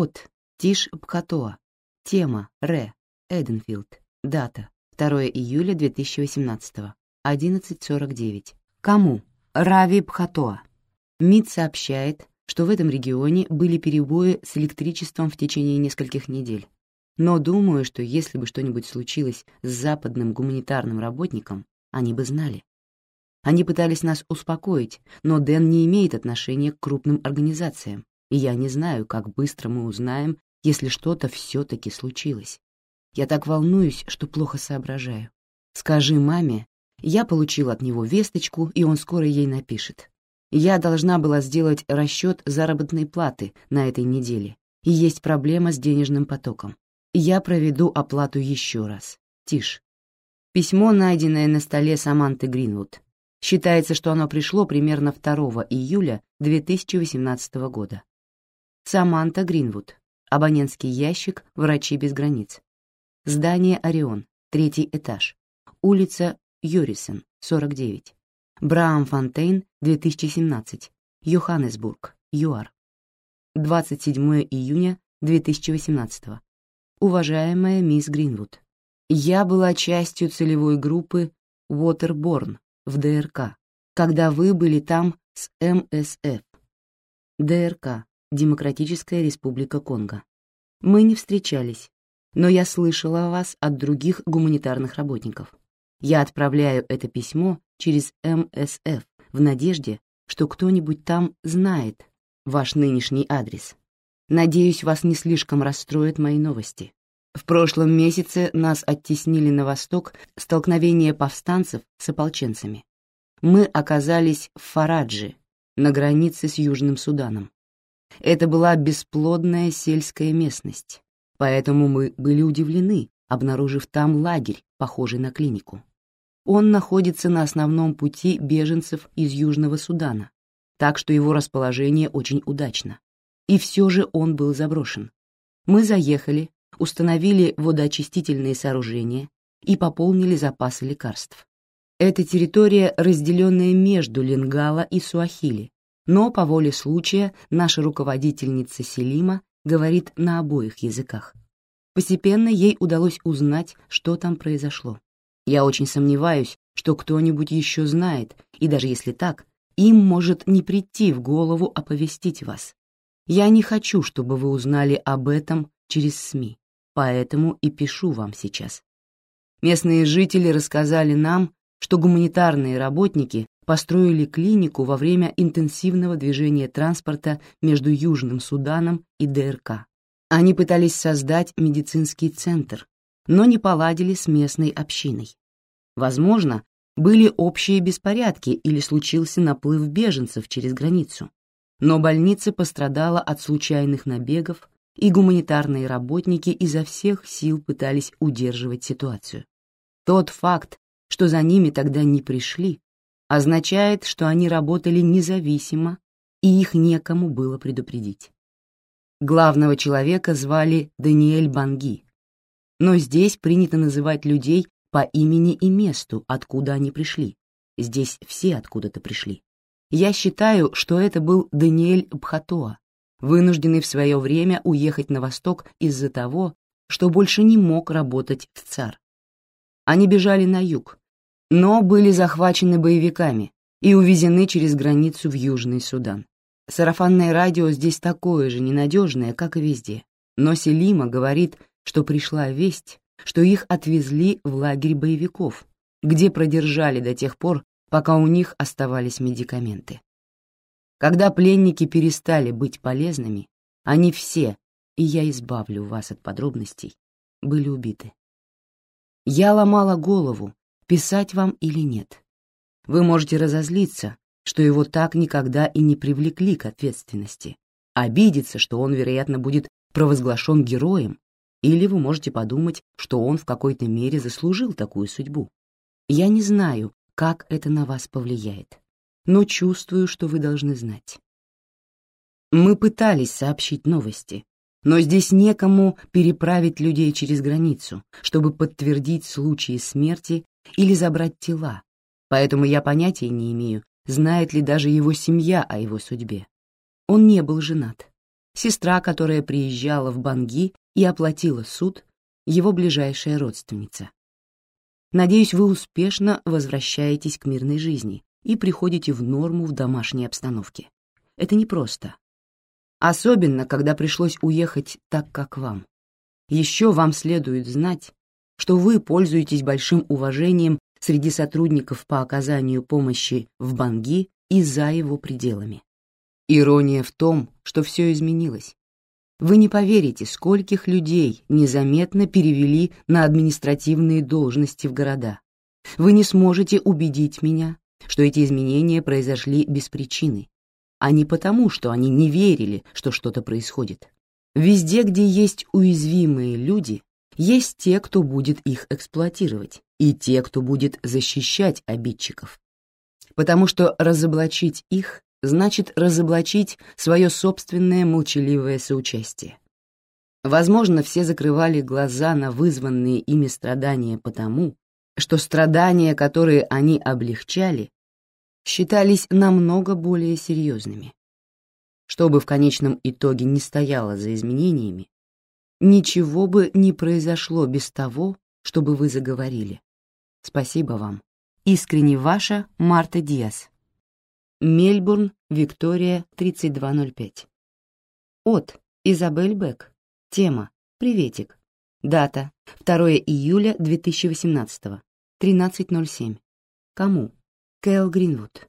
От Тиш Пхатоа. Тема Ре. Эденфилд. Дата 2 июля 2018. 11.49. Кому? Рави Пхатоа. МИД сообщает, что в этом регионе были перебои с электричеством в течение нескольких недель. Но думаю, что если бы что-нибудь случилось с западным гуманитарным работником, они бы знали. Они пытались нас успокоить, но Дэн не имеет отношения к крупным организациям, и я не знаю, как быстро мы узнаем, если что-то все-таки случилось. Я так волнуюсь, что плохо соображаю. Скажи маме, я получил от него весточку, и он скоро ей напишет. Я должна была сделать расчет заработной платы на этой неделе, и есть проблема с денежным потоком. Я проведу оплату еще раз. Тишь. Письмо, найденное на столе Саманты Гринвуд. Считается, что оно пришло примерно 2 июля 2018 года. Саманта Гринвуд. Абонентский ящик «Врачи без границ». Здание «Орион», третий этаж. Улица Юрисен, 49. Браамфонтейн, 2017. Йоханнесбург, ЮАР. 27 июня 2018. Уважаемая мисс Гринвуд, я была частью целевой группы Waterborne в ДРК, когда вы были там с МСФ. ДРК, Демократическая Республика Конго. Мы не встречались, но я слышала о вас от других гуманитарных работников. Я отправляю это письмо через МСФ в надежде, что кто-нибудь там знает ваш нынешний адрес. Надеюсь, вас не слишком расстроят мои новости. В прошлом месяце нас оттеснили на восток столкновение повстанцев с ополченцами. Мы оказались в Фараджи, на границе с Южным Суданом. Это была бесплодная сельская местность, поэтому мы были удивлены, обнаружив там лагерь, похожий на клинику. Он находится на основном пути беженцев из Южного Судана, так что его расположение очень удачно. И все же он был заброшен. Мы заехали, установили водоочистительные сооружения и пополнили запасы лекарств. Эта территория, разделенная между Лингала и Суахили, но по воле случая наша руководительница Селима говорит на обоих языках. Постепенно ей удалось узнать, что там произошло. Я очень сомневаюсь, что кто-нибудь еще знает, и даже если так, им может не прийти в голову оповестить вас. Я не хочу, чтобы вы узнали об этом через СМИ поэтому и пишу вам сейчас. Местные жители рассказали нам, что гуманитарные работники построили клинику во время интенсивного движения транспорта между Южным Суданом и ДРК. Они пытались создать медицинский центр, но не поладили с местной общиной. Возможно, были общие беспорядки или случился наплыв беженцев через границу. Но больница пострадала от случайных набегов, и гуманитарные работники изо всех сил пытались удерживать ситуацию. Тот факт, что за ними тогда не пришли, означает, что они работали независимо, и их некому было предупредить. Главного человека звали Даниэль Банги, но здесь принято называть людей по имени и месту, откуда они пришли. Здесь все откуда-то пришли. Я считаю, что это был Даниэль Бхатоа, вынужденный в свое время уехать на восток из-за того, что больше не мог работать в ЦАР. Они бежали на юг, но были захвачены боевиками и увезены через границу в Южный Судан. Сарафанное радио здесь такое же ненадежное, как и везде. Но Селима говорит, что пришла весть, что их отвезли в лагерь боевиков, где продержали до тех пор, пока у них оставались медикаменты. Когда пленники перестали быть полезными, они все, и я избавлю вас от подробностей, были убиты. Я ломала голову, писать вам или нет. Вы можете разозлиться, что его так никогда и не привлекли к ответственности, обидеться, что он, вероятно, будет провозглашен героем, или вы можете подумать, что он в какой-то мере заслужил такую судьбу. Я не знаю, как это на вас повлияет но чувствую, что вы должны знать. Мы пытались сообщить новости, но здесь некому переправить людей через границу, чтобы подтвердить случаи смерти или забрать тела, поэтому я понятия не имею, знает ли даже его семья о его судьбе. Он не был женат. сестра, которая приезжала в Банги и оплатила суд, его ближайшая родственница. Надеюсь, вы успешно возвращаетесь к мирной жизни и приходите в норму в домашней обстановке. Это непросто. Особенно, когда пришлось уехать так, как вам. Еще вам следует знать, что вы пользуетесь большим уважением среди сотрудников по оказанию помощи в Банги и за его пределами. Ирония в том, что все изменилось. Вы не поверите, скольких людей незаметно перевели на административные должности в города. Вы не сможете убедить меня, что эти изменения произошли без причины, а не потому, что они не верили, что что-то происходит. Везде, где есть уязвимые люди, есть те, кто будет их эксплуатировать, и те, кто будет защищать обидчиков. Потому что разоблачить их значит разоблачить свое собственное молчаливое соучастие. Возможно, все закрывали глаза на вызванные ими страдания потому, что страдания, которые они облегчали, считались намного более серьезными. Что бы в конечном итоге не стояло за изменениями, ничего бы не произошло без того, чтобы вы заговорили. Спасибо вам. Искренне ваша Марта Диас. Мельбурн, Виктория, 3205. От Изабель Бек. Тема «Приветик». Дата 2 июля 2018. 13.07. Кому? Кэл Гринвуд.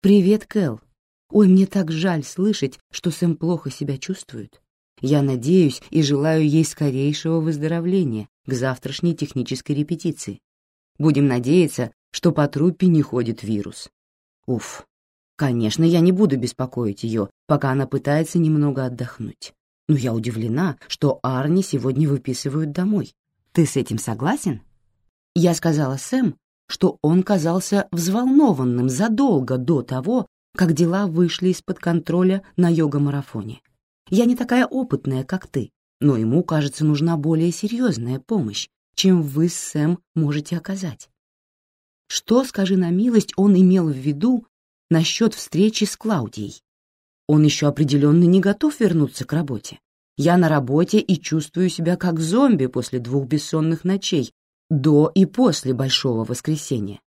«Привет, Кэл. Ой, мне так жаль слышать, что Сэм плохо себя чувствует. Я надеюсь и желаю ей скорейшего выздоровления к завтрашней технической репетиции. Будем надеяться, что по труппе не ходит вирус. Уф. Конечно, я не буду беспокоить ее, пока она пытается немного отдохнуть. Но я удивлена, что Арни сегодня выписывают домой. Ты с этим согласен? Я сказала Сэм, что он казался взволнованным задолго до того, как дела вышли из-под контроля на йога-марафоне. Я не такая опытная, как ты, но ему, кажется, нужна более серьезная помощь, чем вы с Сэм можете оказать. Что, скажи на милость, он имел в виду насчет встречи с Клаудией? Он еще определенно не готов вернуться к работе. Я на работе и чувствую себя как зомби после двух бессонных ночей, до и после Большого воскресенья.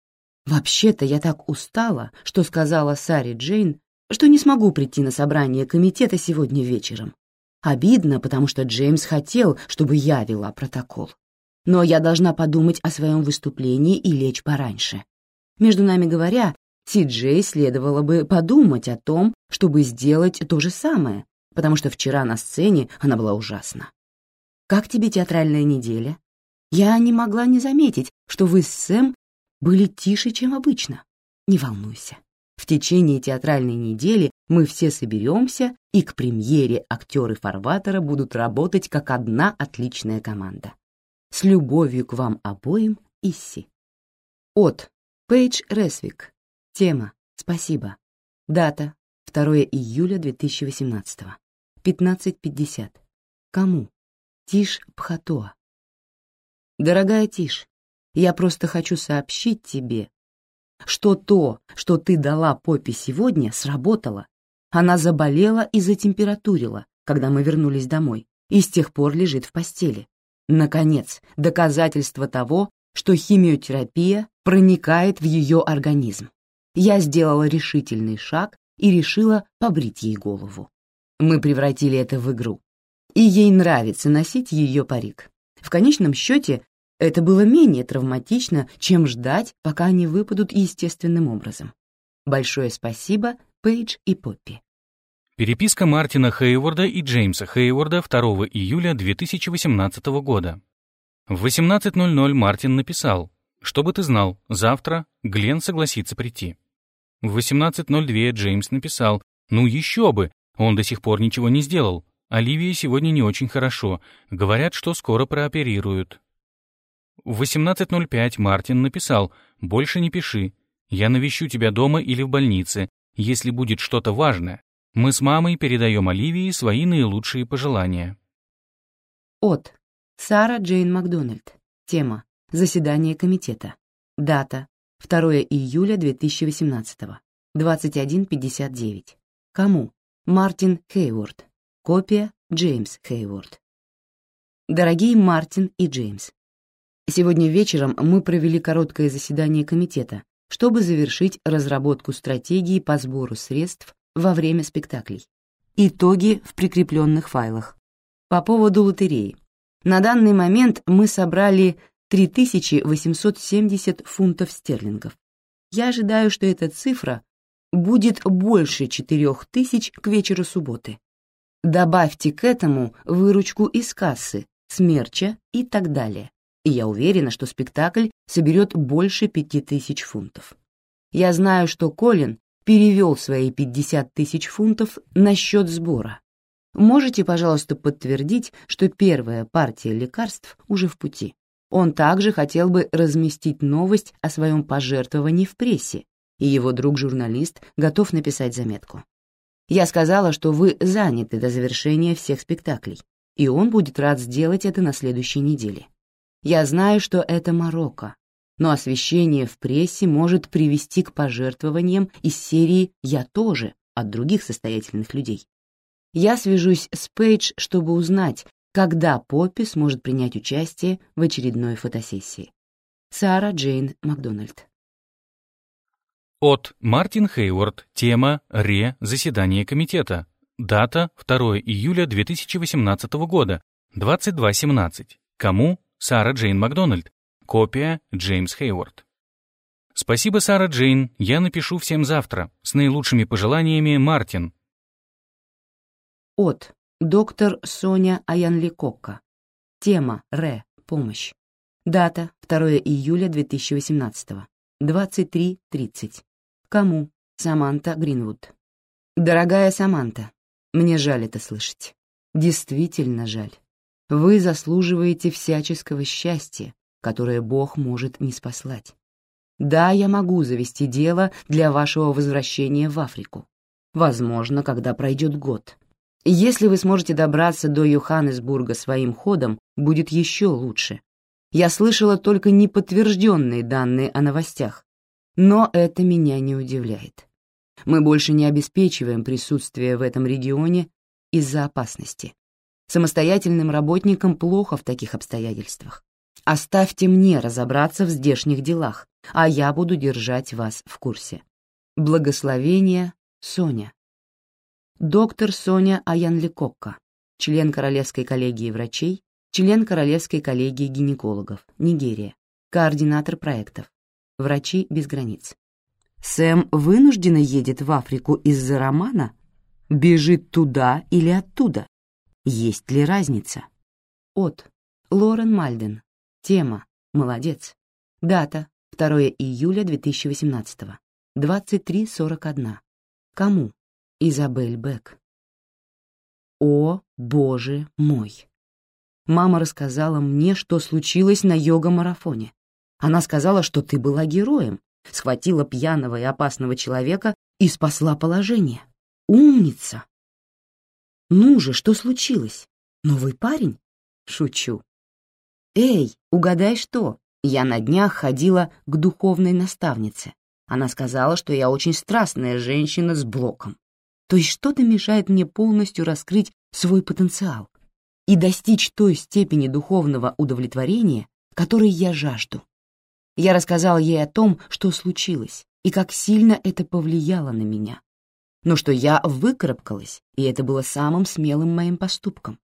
Вообще-то я так устала, что сказала Саре Джейн, что не смогу прийти на собрание комитета сегодня вечером. Обидно, потому что Джеймс хотел, чтобы я вела протокол но я должна подумать о своем выступлении и лечь пораньше. Между нами говоря, Си-Джей следовало бы подумать о том, чтобы сделать то же самое, потому что вчера на сцене она была ужасна. «Как тебе театральная неделя?» Я не могла не заметить, что вы с Сэм были тише, чем обычно. Не волнуйся. В течение театральной недели мы все соберемся, и к премьере актеры Фарватера будут работать как одна отличная команда. С любовью к вам обоим, Исси. От Пейдж Ресвик. Тема «Спасибо». Дата 2 июля 2018. 15.50. Кому? Тиш Пхатоа. Дорогая Тиш, я просто хочу сообщить тебе, что то, что ты дала Поппи сегодня, сработало. Она заболела и затемпературила, когда мы вернулись домой, и с тех пор лежит в постели. Наконец, доказательство того, что химиотерапия проникает в ее организм. Я сделала решительный шаг и решила побрить ей голову. Мы превратили это в игру. И ей нравится носить ее парик. В конечном счете, это было менее травматично, чем ждать, пока они выпадут естественным образом. Большое спасибо, Пейдж и Поппи. Переписка Мартина Хейворда и Джеймса Хейворда 2 июля 2018 года. В 18.00 Мартин написал, «Чтобы ты знал, завтра Глен согласится прийти». В 18.02 Джеймс написал, «Ну еще бы, он до сих пор ничего не сделал. Оливия сегодня не очень хорошо. Говорят, что скоро прооперируют». В 18.05 Мартин написал, «Больше не пиши. Я навещу тебя дома или в больнице. Если будет что-то важное, мы с мамой передаем Оливии свои наилучшие пожелания. От. Сара Джейн Макдональд. Тема. Заседание комитета. Дата. 2 июля 2018. 21.59. Кому? Мартин Хейворд. Копия Джеймс Хейворд. Дорогие Мартин и Джеймс, сегодня вечером мы провели короткое заседание комитета, чтобы завершить разработку стратегии по сбору средств во время спектаклей. Итоги в прикрепленных файлах. По поводу лотереи. На данный момент мы собрали 3870 фунтов стерлингов. Я ожидаю, что эта цифра будет больше 4000 к вечеру субботы. Добавьте к этому выручку из кассы, смерча и так далее. И я уверена, что спектакль соберет больше 5000 фунтов. Я знаю, что Колин перевел свои 50 тысяч фунтов на счет сбора. Можете, пожалуйста, подтвердить, что первая партия лекарств уже в пути. Он также хотел бы разместить новость о своем пожертвовании в прессе, и его друг-журналист готов написать заметку. Я сказала, что вы заняты до завершения всех спектаклей, и он будет рад сделать это на следующей неделе. Я знаю, что это Марокко, но освещение в прессе может привести к пожертвованиям из серии «Я тоже» от других состоятельных людей. Я свяжусь с Пейдж, чтобы узнать, когда Поппи сможет принять участие в очередной фотосессии. Сара Джейн Макдональд. От Мартин Хейворд. Тема «Ре. Заседание комитета». Дата 2 июля 2018 года. 22.17. Кому? Сара Джейн Макдональд. Копия Джеймс Хейворд. Спасибо, Сара Джейн. Я напишу всем завтра. С наилучшими пожеланиями, Мартин. От доктор Соня Аянликокка. Тема Ре. Помощь. Дата 2 июля 2018. 23.30. Кому? Саманта Гринвуд. Дорогая Саманта, мне жаль это слышать. Действительно жаль. Вы заслуживаете всяческого счастья, которое Бог может не спаслать. Да, я могу завести дело для вашего возвращения в Африку. Возможно, когда пройдет год. Если вы сможете добраться до Йоханнесбурга своим ходом, будет еще лучше. Я слышала только неподтвержденные данные о новостях, но это меня не удивляет. Мы больше не обеспечиваем присутствие в этом регионе из-за опасности. Самостоятельным работникам плохо в таких обстоятельствах. Оставьте мне разобраться в здешних делах, а я буду держать вас в курсе. Благословение, Соня. Доктор Соня Аянликокка, член Королевской коллегии врачей, член Королевской коллегии гинекологов, Нигерия, координатор проектов. Врачи без границ. Сэм вынужденно едет в Африку из-за романа? Бежит туда или оттуда? Есть ли разница? От. Лорен Мальден. Тема. Молодец. Дата. 2 июля 2018. 23.41. Кому? Изабель Бек. О, боже мой! Мама рассказала мне, что случилось на йога-марафоне. Она сказала, что ты была героем, схватила пьяного и опасного человека и спасла положение. Умница! Ну же, что случилось? Новый парень? Шучу. Эй, угадай что? Я на днях ходила к духовной наставнице. Она сказала, что я очень страстная женщина с блоком. То есть что-то мешает мне полностью раскрыть свой потенциал и достичь той степени духовного удовлетворения, которой я жажду. Я рассказала ей о том, что случилось, и как сильно это повлияло на меня. Но что я выкарабкалась, и это было самым смелым моим поступком.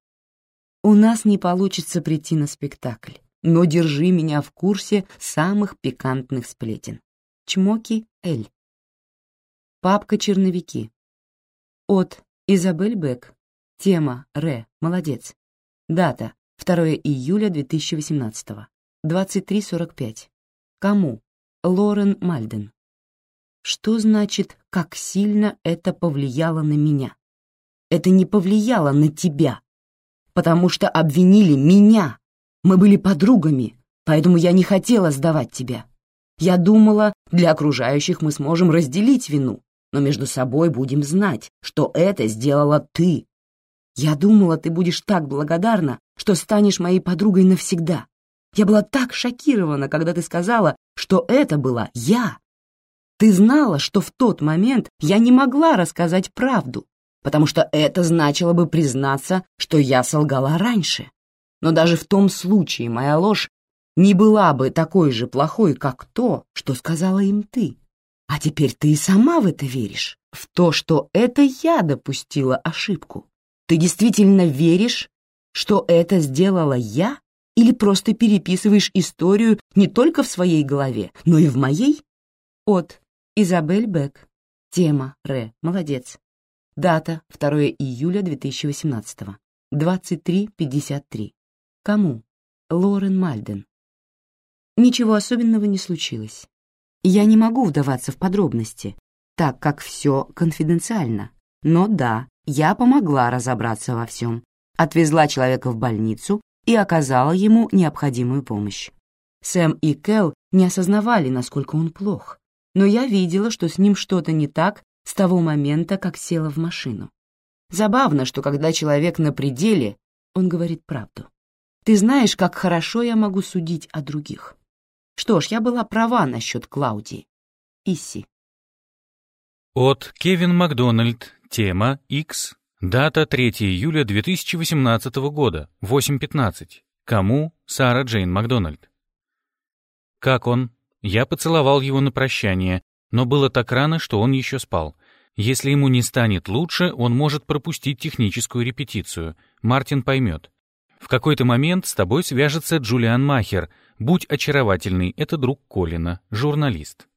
У нас не получится прийти на спектакль, но держи меня в курсе самых пикантных сплетен. Чмоки Эль. Папка-черновики. От Изабель Бек. Тема Ре. Молодец. Дата 2 июля 2018. 23.45. Кому? Лорен Мальден. Что значит, как сильно это повлияло на меня? Это не повлияло на тебя, потому что обвинили меня. Мы были подругами, поэтому я не хотела сдавать тебя. Я думала, для окружающих мы сможем разделить вину, но между собой будем знать, что это сделала ты. Я думала, ты будешь так благодарна, что станешь моей подругой навсегда. Я была так шокирована, когда ты сказала, что это была я. Ты знала, что в тот момент я не могла рассказать правду, потому что это значило бы признаться, что я солгала раньше. Но даже в том случае моя ложь не была бы такой же плохой, как то, что сказала им ты. А теперь ты и сама в это веришь, в то, что это я допустила ошибку. Ты действительно веришь, что это сделала я, или просто переписываешь историю не только в своей голове, но и в моей? От Изабель Бек. Тема Ре. Молодец. Дата 2 июля 2018. 23.53. Кому? Лорен Мальден. Ничего особенного не случилось. Я не могу вдаваться в подробности, так как все конфиденциально. Но да, я помогла разобраться во всем. Отвезла человека в больницу и оказала ему необходимую помощь. Сэм и Кэл не осознавали, насколько он плох, но я видела, что с ним что-то не так с того момента, как села в машину. Забавно, что когда человек на пределе, он говорит правду. Ты знаешь, как хорошо я могу судить о других. Что ж, я была права насчет Клаудии. Исси. От Кевин Макдональд. Тема X. Дата 3 июля 2018 года. 8.15. Кому? Сара Джейн Макдональд. Как он? Я поцеловал его на прощание, но было так рано, что он еще спал. Если ему не станет лучше, он может пропустить техническую репетицию. Мартин поймет. В какой-то момент с тобой свяжется Джулиан Махер — Будь очаровательный, это друг Колина, журналист.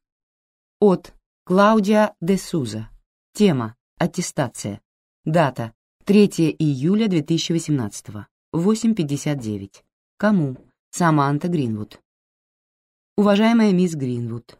От Клаудия де Суза. Тема «Аттестация». Дата 3 июля 2018. 8.59. Кому? Саманта Гринвуд. Уважаемая мисс Гринвуд,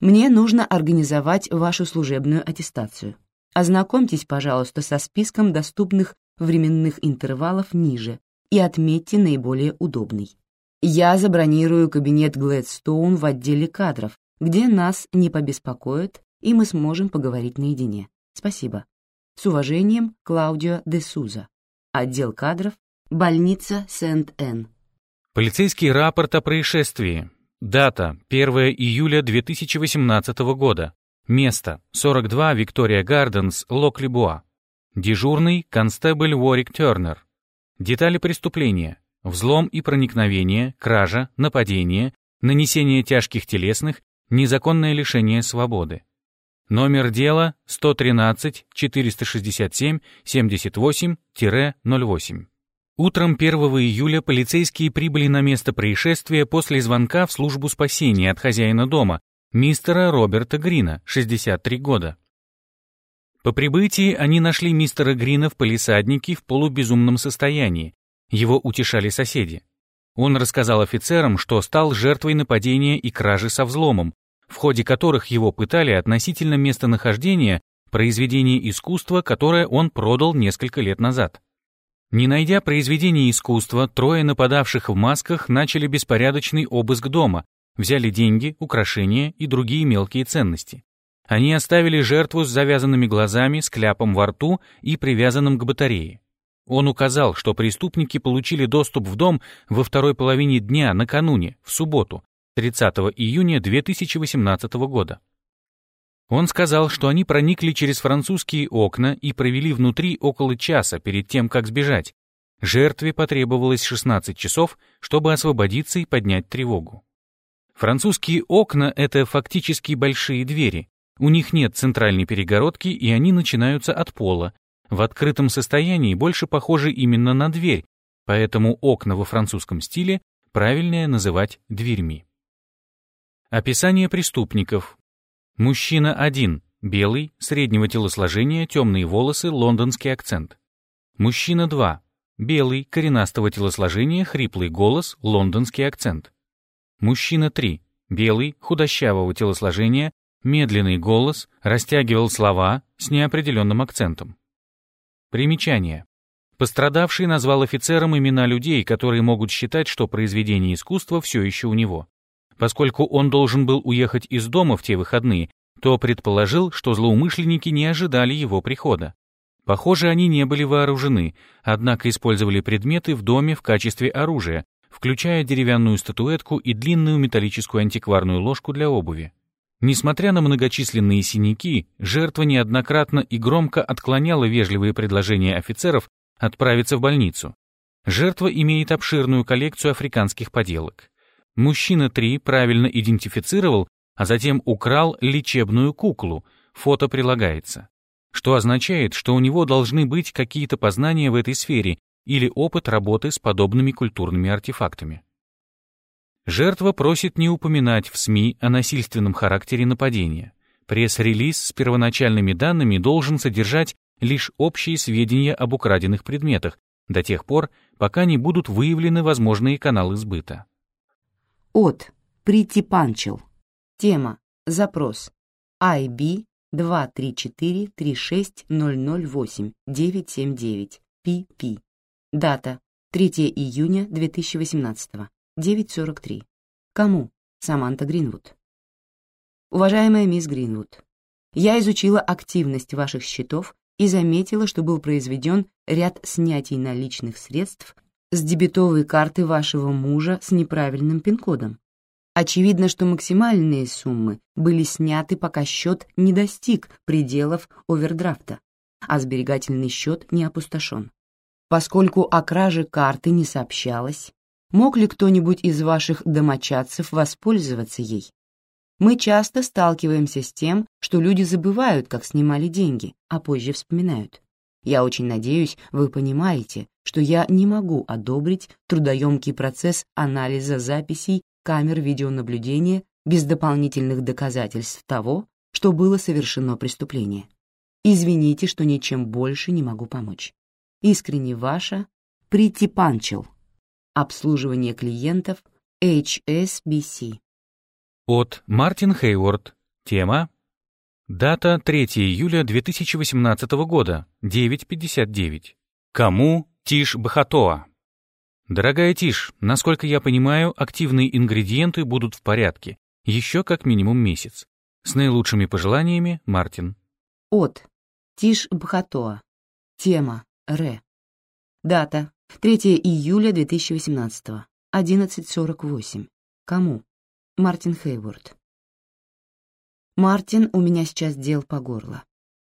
мне нужно организовать вашу служебную аттестацию. Ознакомьтесь, пожалуйста, со списком доступных временных интервалов ниже и отметьте наиболее удобный. Я забронирую кабинет Глэдстоун в отделе кадров, где нас не побеспокоят, и мы сможем поговорить наедине. Спасибо. С уважением, Клаудио де Суза. Отдел кадров, больница Сент-Энн. Полицейский рапорт о происшествии. Дата 1 июля 2018 года. Место 42 Виктория Гарденс, Лок-Либуа. Дежурный констебль Уорик Тернер. Детали преступления. Взлом и проникновение, кража, нападение, нанесение тяжких телесных, незаконное лишение свободы. Номер дела 113-467-78-08. Утром 1 июля полицейские прибыли на место происшествия после звонка в службу спасения от хозяина дома, мистера Роберта Грина, 63 года. По прибытии они нашли мистера Грина в полисаднике в полубезумном состоянии, его утешали соседи. Он рассказал офицерам, что стал жертвой нападения и кражи со взломом, в ходе которых его пытали относительно местонахождения произведения искусства, которое он продал несколько лет назад. Не найдя произведения искусства, трое нападавших в масках начали беспорядочный обыск дома, взяли деньги, украшения и другие мелкие ценности. Они оставили жертву с завязанными глазами, с кляпом во рту и привязанным к батарее. Он указал, что преступники получили доступ в дом во второй половине дня накануне, в субботу, 30 июня 2018 года. Он сказал, что они проникли через французские окна и провели внутри около часа перед тем, как сбежать. Жертве потребовалось 16 часов, чтобы освободиться и поднять тревогу. Французские окна — это фактически большие двери. У них нет центральной перегородки, и они начинаются от пола, в открытом состоянии больше похожи именно на дверь, поэтому окна во французском стиле правильнее называть дверьми. Описание преступников. Мужчина 1. Белый, среднего телосложения, темные волосы, лондонский акцент. Мужчина 2. Белый, коренастого телосложения, хриплый голос, лондонский акцент. Мужчина 3. Белый, худощавого телосложения, медленный голос, растягивал слова с неопределенным акцентом. Примечание. Пострадавший назвал офицерам имена людей, которые могут считать, что произведение искусства все еще у него. Поскольку он должен был уехать из дома в те выходные, то предположил, что злоумышленники не ожидали его прихода. Похоже, они не были вооружены, однако использовали предметы в доме в качестве оружия, включая деревянную статуэтку и длинную металлическую антикварную ложку для обуви. Несмотря на многочисленные синяки, жертва неоднократно и громко отклоняла вежливые предложения офицеров отправиться в больницу. Жертва имеет обширную коллекцию африканских поделок. Мужчина 3 правильно идентифицировал, а затем украл лечебную куклу, фото прилагается. Что означает, что у него должны быть какие-то познания в этой сфере или опыт работы с подобными культурными артефактами. Жертва просит не упоминать в СМИ о насильственном характере нападения. Пресс-релиз с первоначальными данными должен содержать лишь общие сведения об украденных предметах до тех пор, пока не будут выявлены возможные каналы сбыта. От. Притипанчил. Тема. Запрос. IB 234-36008-979. PP. Дата. 3 июня 2018. 9.43. Кому? Саманта Гринвуд. Уважаемая мисс Гринвуд, я изучила активность ваших счетов и заметила, что был произведен ряд снятий наличных средств с дебетовой карты вашего мужа с неправильным пин-кодом. Очевидно, что максимальные суммы были сняты, пока счет не достиг пределов овердрафта, а сберегательный счет не опустошен. Поскольку о краже карты не сообщалось, Мог ли кто-нибудь из ваших домочадцев воспользоваться ей? Мы часто сталкиваемся с тем, что люди забывают, как снимали деньги, а позже вспоминают. Я очень надеюсь, вы понимаете, что я не могу одобрить трудоемкий процесс анализа записей камер видеонаблюдения без дополнительных доказательств того, что было совершено преступление. Извините, что ничем больше не могу помочь. Искренне ваша Прити Панчел. Обслуживание клиентов HSBC. От Мартин Хейворд. Тема. Дата 3 июля 2018 года, 9.59. Кому Тиш Бахатоа? Дорогая Тиш, насколько я понимаю, активные ингредиенты будут в порядке, еще как минимум месяц. С наилучшими пожеланиями, Мартин. От Тиш Бхатоа. Тема Р. Дата 3 июля 2018. 11.48. Кому? Мартин Хейворд. Мартин, у меня сейчас дел по горло.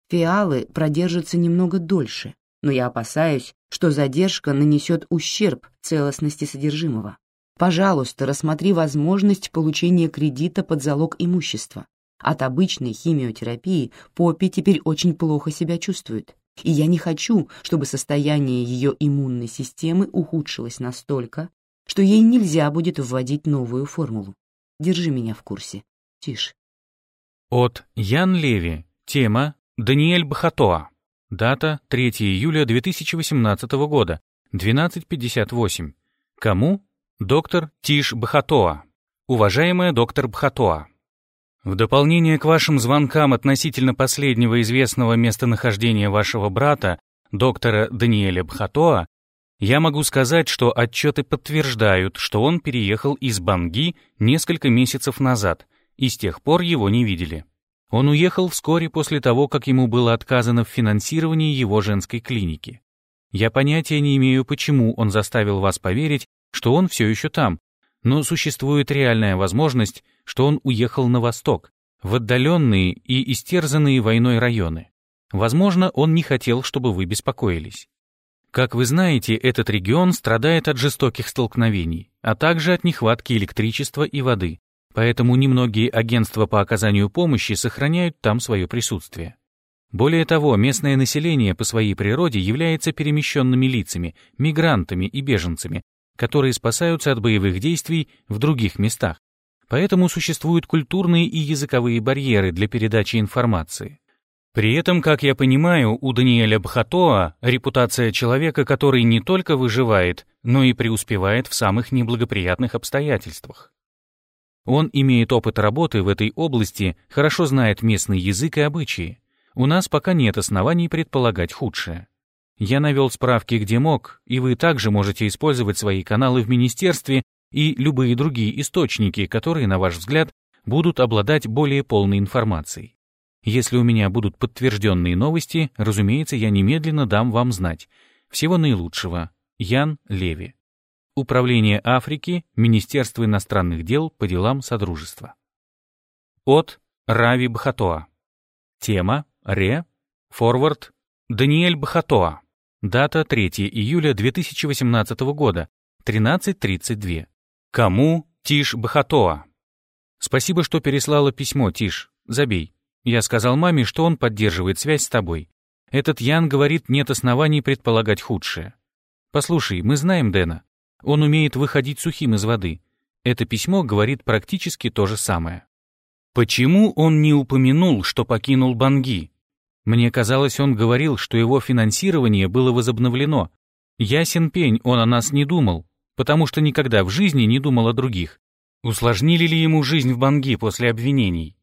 Фиалы продержатся немного дольше, но я опасаюсь, что задержка нанесет ущерб целостности содержимого. Пожалуйста, рассмотри возможность получения кредита под залог имущества. От обычной химиотерапии Поппи теперь очень плохо себя чувствует и я не хочу, чтобы состояние ее иммунной системы ухудшилось настолько, что ей нельзя будет вводить новую формулу. Держи меня в курсе. Тише. От Ян Леви. Тема Даниэль Бахатоа. Дата 3 июля 2018 года. 12.58. Кому? Доктор Тиш Бахатоа. Уважаемая доктор Бхатоа, в дополнение к вашим звонкам относительно последнего известного местонахождения вашего брата, доктора Даниэля Бхатоа, я могу сказать, что отчеты подтверждают, что он переехал из Банги несколько месяцев назад, и с тех пор его не видели. Он уехал вскоре после того, как ему было отказано в финансировании его женской клиники. Я понятия не имею, почему он заставил вас поверить, что он все еще там, но существует реальная возможность, что он уехал на восток, в отдаленные и истерзанные войной районы. Возможно, он не хотел, чтобы вы беспокоились. Как вы знаете, этот регион страдает от жестоких столкновений, а также от нехватки электричества и воды, поэтому немногие агентства по оказанию помощи сохраняют там свое присутствие. Более того, местное население по своей природе является перемещенными лицами, мигрантами и беженцами, которые спасаются от боевых действий в других местах. Поэтому существуют культурные и языковые барьеры для передачи информации. При этом, как я понимаю, у Даниэля Бхатоа репутация человека, который не только выживает, но и преуспевает в самых неблагоприятных обстоятельствах. Он имеет опыт работы в этой области, хорошо знает местный язык и обычаи. У нас пока нет оснований предполагать худшее. Я навел справки где мог, и вы также можете использовать свои каналы в министерстве и любые другие источники, которые, на ваш взгляд, будут обладать более полной информацией. Если у меня будут подтвержденные новости, разумеется, я немедленно дам вам знать. Всего наилучшего. Ян Леви. Управление Африки, Министерство иностранных дел по делам Содружества. От Рави Бхатоа. Тема Ре. Форвард Даниэль Бхатоа. Дата 3 июля 2018 года, 13.32. Кому Тиш Бхатоа? Спасибо, что переслала письмо, Тиш. Забей. Я сказал маме, что он поддерживает связь с тобой. Этот Ян говорит, нет оснований предполагать худшее. Послушай, мы знаем Дэна. Он умеет выходить сухим из воды. Это письмо говорит практически то же самое. Почему он не упомянул, что покинул Банги? Мне казалось, он говорил, что его финансирование было возобновлено. Ясен пень, он о нас не думал, потому что никогда в жизни не думал о других. Усложнили ли ему жизнь в Банги после обвинений?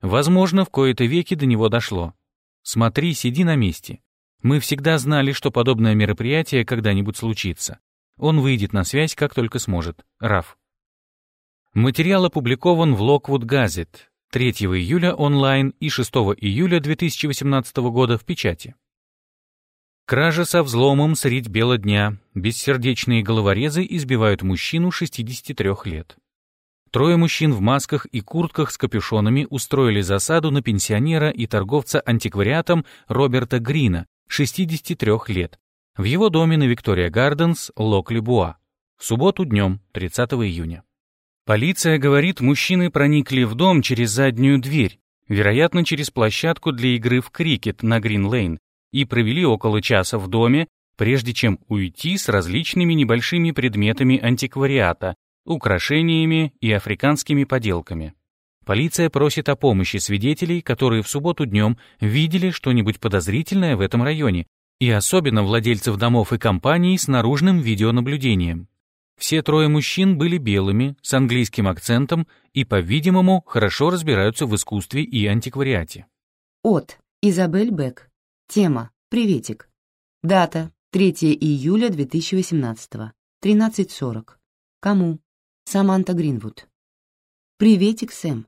Возможно, в кои-то веки до него дошло. Смотри, сиди на месте. Мы всегда знали, что подобное мероприятие когда-нибудь случится. Он выйдет на связь, как только сможет. Раф. Материал опубликован в Lockwood Gazette 3 июля онлайн и 6 июля 2018 года в печати. Кража со взломом средь бела дня. Бессердечные головорезы избивают мужчину 63 лет. Трое мужчин в масках и куртках с капюшонами устроили засаду на пенсионера и торговца антиквариатом Роберта Грина, 63 лет, в его доме на Виктория Гарденс, Локли-Буа, в субботу днем, 30 июня. Полиция говорит, мужчины проникли в дом через заднюю дверь, вероятно, через площадку для игры в крикет на Грин-Лейн, и провели около часа в доме, прежде чем уйти с различными небольшими предметами антиквариата, украшениями и африканскими поделками. Полиция просит о помощи свидетелей, которые в субботу днем видели что-нибудь подозрительное в этом районе, и особенно владельцев домов и компаний с наружным видеонаблюдением. Все трое мужчин были белыми, с английским акцентом и, по-видимому, хорошо разбираются в искусстве и антиквариате. От Изабель Бек. Тема «Приветик». Дата 3 июля 2018. 13.40. Кому? Саманта Гринвуд. «Приветик, Сэм.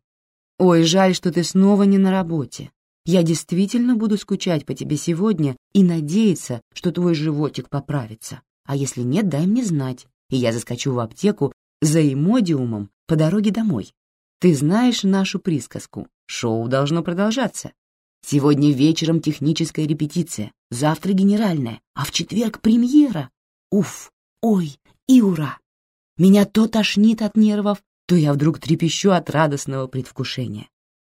Ой, жаль, что ты снова не на работе. Я действительно буду скучать по тебе сегодня и надеяться, что твой животик поправится. А если нет, дай мне знать и я заскочу в аптеку за эмодиумом по дороге домой. Ты знаешь нашу присказку. Шоу должно продолжаться. Сегодня вечером техническая репетиция, завтра генеральная, а в четверг премьера. Уф, ой и ура! Меня то тошнит от нервов, то я вдруг трепещу от радостного предвкушения.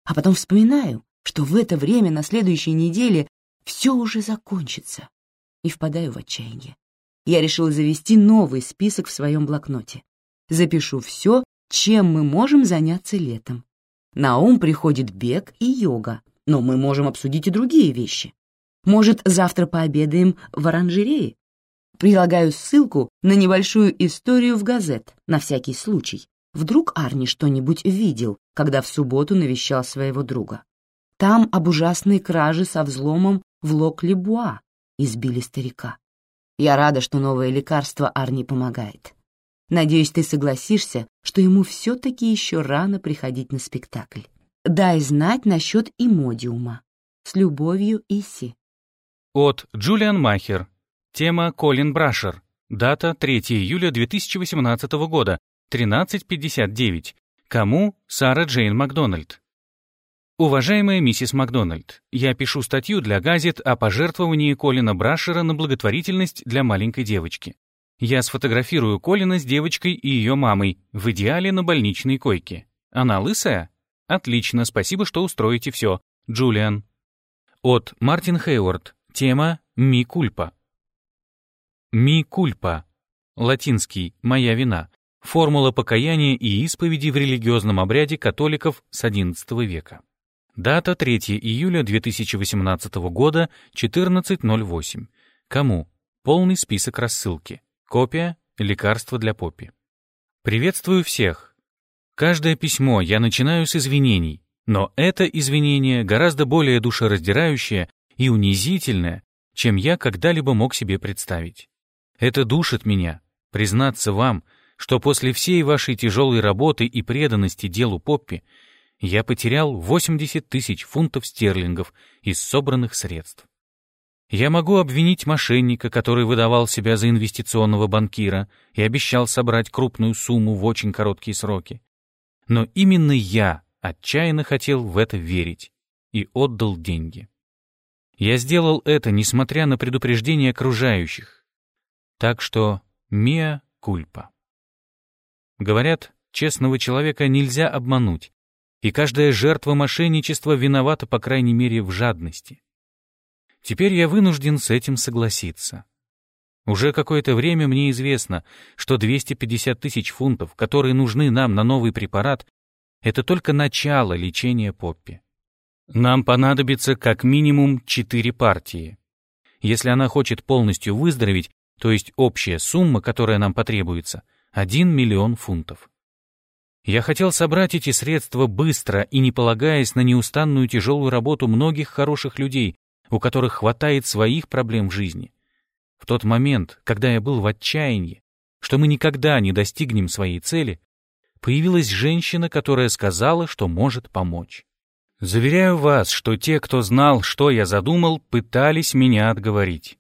А потом вспоминаю, что в это время на следующей неделе все уже закончится, и впадаю в отчаяние я решила завести новый список в своем блокноте. Запишу все, чем мы можем заняться летом. На ум приходит бег и йога, но мы можем обсудить и другие вещи. Может, завтра пообедаем в оранжерее? Прилагаю ссылку на небольшую историю в газет, на всякий случай. Вдруг Арни что-нибудь видел, когда в субботу навещал своего друга. Там об ужасной краже со взломом в Лок-Лебуа избили старика. Я рада, что новое лекарство Арни помогает. Надеюсь, ты согласишься, что ему все-таки еще рано приходить на спектакль. Дай знать насчет имодиума. С любовью, Иси. От Джулиан Махер. Тема Колин Брашер. Дата 3 июля 2018 года, 13.59. Кому? Сара Джейн Макдональд. Уважаемая миссис Макдональд, я пишу статью для газет о пожертвовании Колина Брашера на благотворительность для маленькой девочки. Я сфотографирую Колина с девочкой и ее мамой, в идеале на больничной койке. Она лысая? Отлично, спасибо, что устроите все. Джулиан. От Мартин Хейворд. Тема «Ми кульпа». «Ми кульпа». Латинский «Моя вина». Формула покаяния и исповеди в религиозном обряде католиков с XI века. Дата 3 июля 2018 года, 14.08. Кому? Полный список рассылки. Копия. Лекарство для Поппи. Приветствую всех. Каждое письмо я начинаю с извинений, но это извинение гораздо более душераздирающее и унизительное, чем я когда-либо мог себе представить. Это душит меня, признаться вам, что после всей вашей тяжелой работы и преданности делу Поппи я потерял 80 тысяч фунтов стерлингов из собранных средств. Я могу обвинить мошенника, который выдавал себя за инвестиционного банкира и обещал собрать крупную сумму в очень короткие сроки. Но именно я отчаянно хотел в это верить и отдал деньги. Я сделал это, несмотря на предупреждения окружающих. Так что миа кульпа. Говорят, честного человека нельзя обмануть, и каждая жертва мошенничества виновата, по крайней мере, в жадности. Теперь я вынужден с этим согласиться. Уже какое-то время мне известно, что 250 тысяч фунтов, которые нужны нам на новый препарат, это только начало лечения Поппи. Нам понадобится как минимум 4 партии. Если она хочет полностью выздороветь, то есть общая сумма, которая нам потребуется, 1 миллион фунтов. Я хотел собрать эти средства быстро и не полагаясь на неустанную тяжелую работу многих хороших людей, у которых хватает своих проблем в жизни. В тот момент, когда я был в отчаянии, что мы никогда не достигнем своей цели, появилась женщина, которая сказала, что может помочь. Заверяю вас, что те, кто знал, что я задумал, пытались меня отговорить.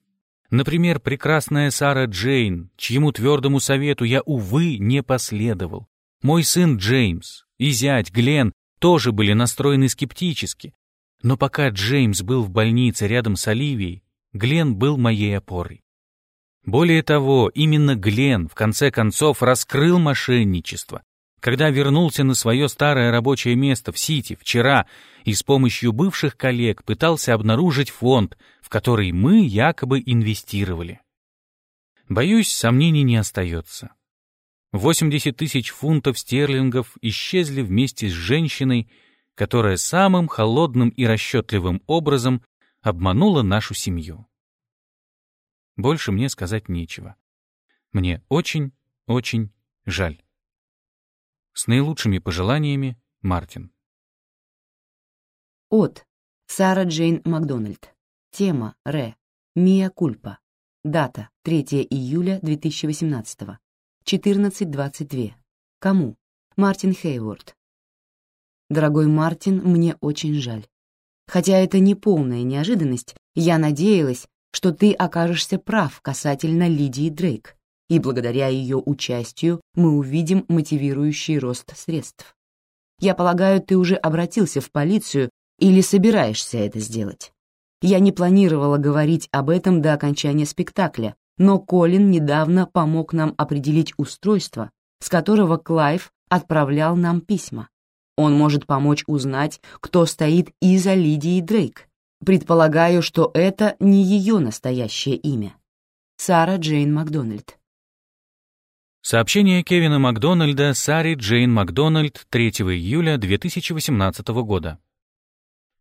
Например, прекрасная Сара Джейн, чьему твердому совету я, увы, не последовал. Мой сын Джеймс и зять Глен тоже были настроены скептически. Но пока Джеймс был в больнице рядом с Оливией, Глен был моей опорой. Более того, именно Глен в конце концов раскрыл мошенничество, когда вернулся на свое старое рабочее место в Сити вчера и с помощью бывших коллег пытался обнаружить фонд, в который мы якобы инвестировали. Боюсь, сомнений не остается. 80 тысяч фунтов стерлингов исчезли вместе с женщиной, которая самым холодным и расчетливым образом обманула нашу семью. Больше мне сказать нечего. Мне очень, очень жаль. С наилучшими пожеланиями, Мартин. От. Сара Джейн Макдональд. Тема. Ре. Мия Кульпа. Дата. 3 июля 2018. 14.22. Кому? Мартин Хейворд. Дорогой Мартин, мне очень жаль. Хотя это не полная неожиданность, я надеялась, что ты окажешься прав касательно Лидии Дрейк, и благодаря ее участию мы увидим мотивирующий рост средств. Я полагаю, ты уже обратился в полицию или собираешься это сделать. Я не планировала говорить об этом до окончания спектакля, но Колин недавно помог нам определить устройство, с которого Клайв отправлял нам письма. Он может помочь узнать, кто стоит за Лидией Дрейк, Предполагаю, что это не ее настоящее имя. Сара Джейн Макдональд. Сообщение Кевина Макдональда Саре Джейн Макдональд 3 июля 2018 года.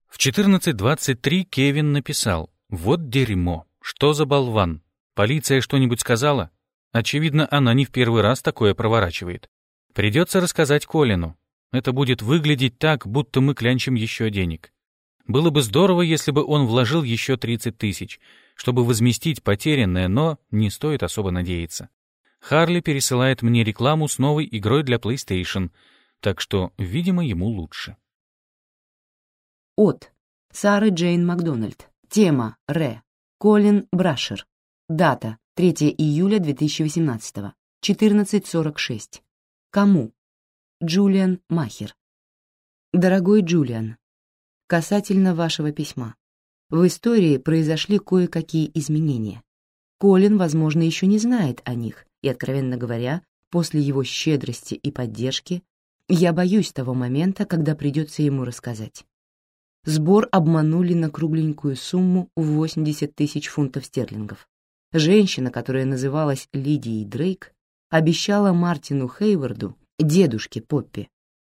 В 14.23 Кевин написал «Вот дерьмо, что за болван? Полиция что-нибудь сказала? Очевидно, она не в первый раз такое проворачивает. Придется рассказать Колину. Это будет выглядеть так, будто мы клянчим еще денег. Было бы здорово, если бы он вложил еще 30 тысяч, чтобы возместить потерянное, но не стоит особо надеяться. Харли пересылает мне рекламу с новой игрой для PlayStation, так что, видимо, ему лучше. От. Сары Джейн Макдональд. Тема. Ре. Колин Брашер. Дата. 3 июля 2018. 14.46. Кому? Джулиан Махер. Дорогой Джулиан, касательно вашего письма. В истории произошли кое-какие изменения. Колин, возможно, еще не знает о них, и, откровенно говоря, после его щедрости и поддержки, я боюсь того момента, когда придется ему рассказать. Сбор обманули на кругленькую сумму в 80 тысяч фунтов стерлингов. Женщина, которая называлась Лидией Дрейк, обещала Мартину Хейварду, дедушке Поппи,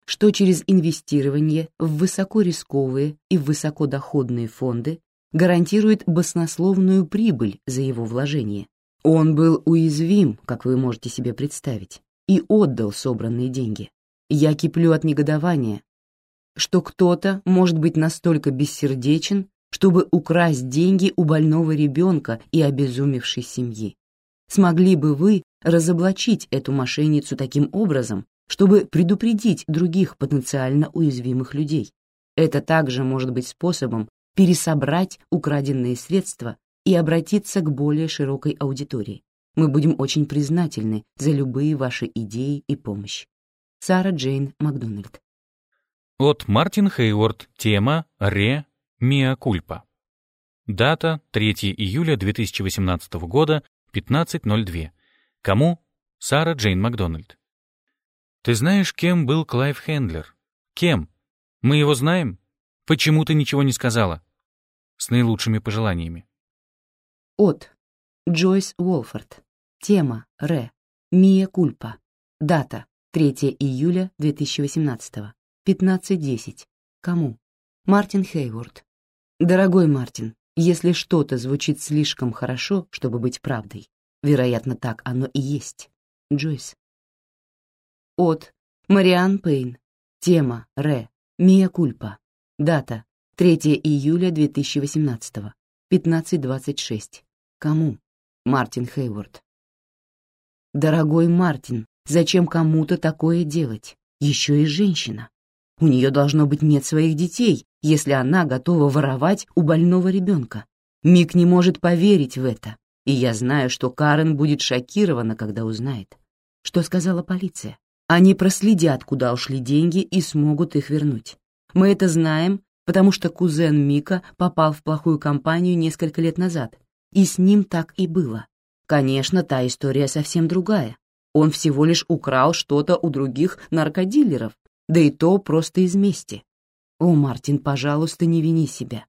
что через инвестирование в высокорисковые и высокодоходные фонды гарантирует баснословную прибыль за его вложение. Он был уязвим, как вы можете себе представить, и отдал собранные деньги. Я киплю от негодования, что кто-то может быть настолько бессердечен, чтобы украсть деньги у больного ребенка и обезумевшей семьи. Смогли бы вы разоблачить эту мошенницу таким образом, чтобы предупредить других потенциально уязвимых людей. Это также может быть способом пересобрать украденные средства и обратиться к более широкой аудитории. Мы будем очень признательны за любые ваши идеи и помощь. Сара Джейн Макдональд. От Мартин Хейворд. Тема «Re. Mea Culpa». Дата 3 июля 2018 года, 15.02. Кому? Сара Джейн Макдональд. Ты знаешь, кем был Клайв Хендлер? Кем? Мы его знаем? Почему ты ничего не сказала? С наилучшими пожеланиями. От. Джойс Уолфорд. Тема. Ре. Мия Кульпа. Дата. 3 июля 2018. 15.10. Кому? Мартин Хейворд. Дорогой Мартин, если что-то звучит слишком хорошо, чтобы быть правдой, вероятно, так оно и есть. Джойс. От. Мариан Пейн. Тема. Ре. Мия Кульпа. Дата. 3 июля 2018. 15.26. Кому? Мартин Хейворд. Дорогой Мартин, зачем кому-то такое делать? Еще и женщина. У нее должно быть нет своих детей, если она готова воровать у больного ребенка. Мик не может поверить в это, и я знаю, что Карен будет шокирована, когда узнает. Что сказала полиция? Они проследят, куда ушли деньги, и смогут их вернуть. Мы это знаем, потому что кузен Мика попал в плохую компанию несколько лет назад, и с ним так и было. Конечно, та история совсем другая. Он всего лишь украл что-то у других наркодилеров, да и то просто из мести. О, Мартин, пожалуйста, не вини себя.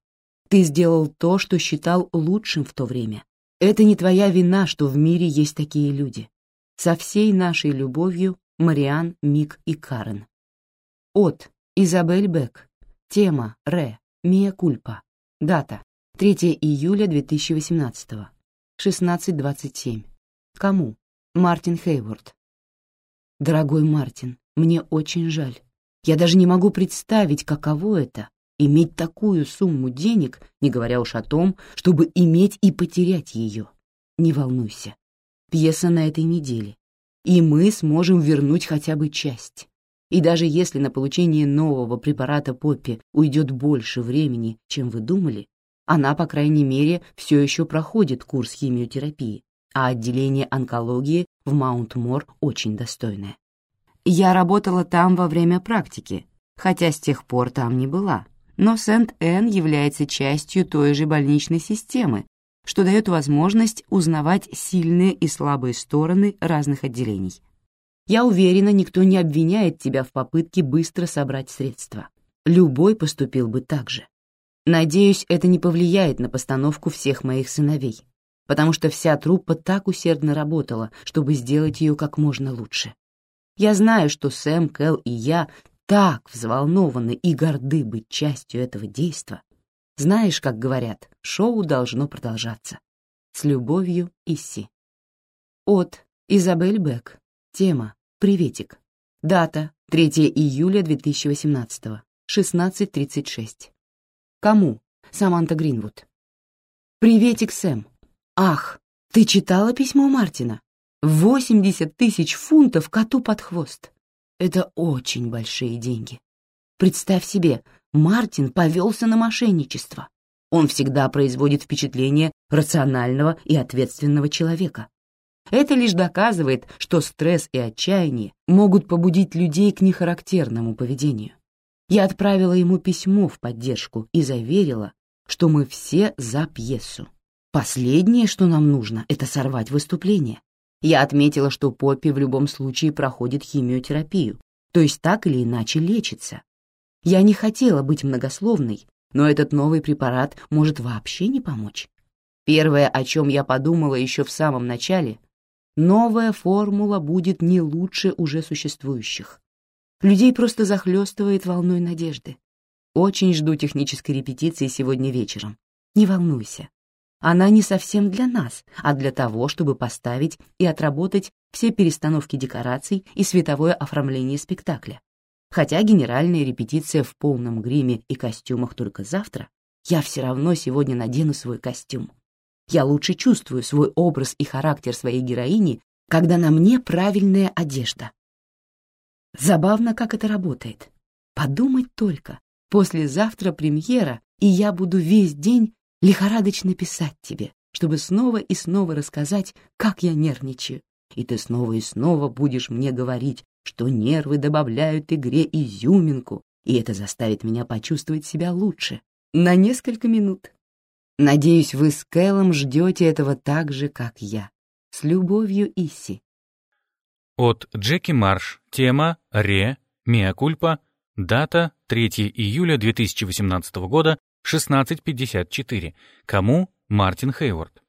Ты сделал то, что считал лучшим в то время. Это не твоя вина, что в мире есть такие люди. Со всей нашей любовью Мариан, Мик и Карен. От Изабель Бек. Тема Ре. Мия Кульпа. Дата 3 июля 2018. 16.27. Кому? Мартин Хейворд. Дорогой Мартин, мне очень жаль. Я даже не могу представить, каково это — иметь такую сумму денег, не говоря уж о том, чтобы иметь и потерять ее. Не волнуйся. Пьеса на этой неделе. И мы сможем вернуть хотя бы часть. И даже если на получение нового препарата Поппи уйдет больше времени, чем вы думали, она, по крайней мере, все еще проходит курс химиотерапии, а отделение онкологии в Маунт-Мор очень достойное. Я работала там во время практики, хотя с тех пор там не была. Но Сент-Энн является частью той же больничной системы, что дает возможность узнавать сильные и слабые стороны разных отделений. Я уверена, никто не обвиняет тебя в попытке быстро собрать средства. Любой поступил бы так же. Надеюсь, это не повлияет на постановку всех моих сыновей, потому что вся труппа так усердно работала, чтобы сделать ее как можно лучше. Я знаю, что Сэм, Кэл и я так взволнованы и горды быть частью этого действа. Знаешь, как говорят, шоу должно продолжаться. С любовью, Исси. От Изабель Бек. Тема «Приветик». Дата 3 июля 2018. 16.36. Кому? Саманта Гринвуд. «Приветик, Сэм. Ах, ты читала письмо Мартина? Восемьдесят тысяч фунтов коту под хвост. Это очень большие деньги. Представь себе, Мартин повелся на мошенничество. Он всегда производит впечатление рационального и ответственного человека. Это лишь доказывает, что стресс и отчаяние могут побудить людей к нехарактерному поведению. Я отправила ему письмо в поддержку и заверила, что мы все за пьесу. Последнее, что нам нужно, это сорвать выступление. Я отметила, что Поппи в любом случае проходит химиотерапию, то есть так или иначе лечится. Я не хотела быть многословной, но этот новый препарат может вообще не помочь. Первое, о чем я подумала еще в самом начале, новая формула будет не лучше уже существующих. Людей просто захлестывает волной надежды. Очень жду технической репетиции сегодня вечером. Не волнуйся, она не совсем для нас, а для того, чтобы поставить и отработать все перестановки декораций и световое оформление спектакля. Хотя генеральная репетиция в полном гриме и костюмах только завтра, я все равно сегодня надену свой костюм. Я лучше чувствую свой образ и характер своей героини, когда на мне правильная одежда. Забавно, как это работает. Подумать только, послезавтра премьера, и я буду весь день лихорадочно писать тебе, чтобы снова и снова рассказать, как я нервничаю. И ты снова и снова будешь мне говорить, что нервы добавляют игре изюминку, и это заставит меня почувствовать себя лучше. На несколько минут. Надеюсь, вы с Кэллом ждете этого так же, как я. С любовью, Исси. От Джеки Марш. Тема «Ре. Миа Кульпа». Дата 3 июля 2018 года, 16.54. Кому? Мартин Хейворд.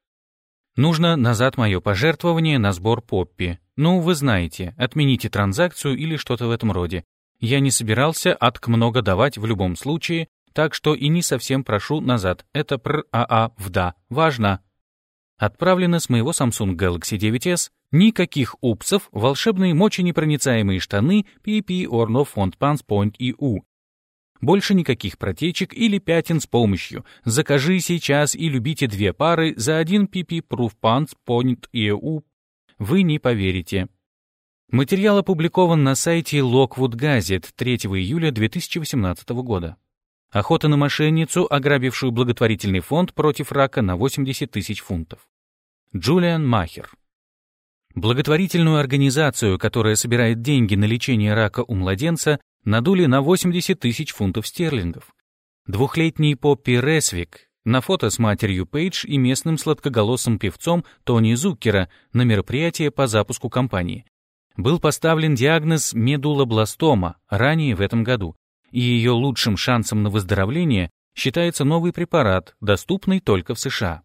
Нужно назад мое пожертвование на сбор Поппи. Ну, вы знаете, отмените транзакцию или что-то в этом роде. Я не собирался атк много давать в любом случае, так что и не совсем прошу назад. Это пр АА а вда. Важно. Отправлено с моего Samsung Galaxy 9s. Никаких упсов, волшебные моченепроницаемые штаны PP or no font pants point EU. Больше никаких протечек или пятен с помощью. Закажи сейчас и любите две пары за один PP Proof Pants Point EU. Вы не поверите. Материал опубликован на сайте Lockwood Gazette 3 июля 2018 года. Охота на мошенницу, ограбившую благотворительный фонд против рака на 80 тысяч фунтов. Джулиан Махер. Благотворительную организацию, которая собирает деньги на лечение рака у младенца, надули на 80 тысяч фунтов стерлингов. Двухлетний Поппи Ресвик на фото с матерью Пейдж и местным сладкоголосым певцом Тони Зуккера на мероприятие по запуску компании. Был поставлен диагноз медулобластома ранее в этом году, и ее лучшим шансом на выздоровление считается новый препарат, доступный только в США.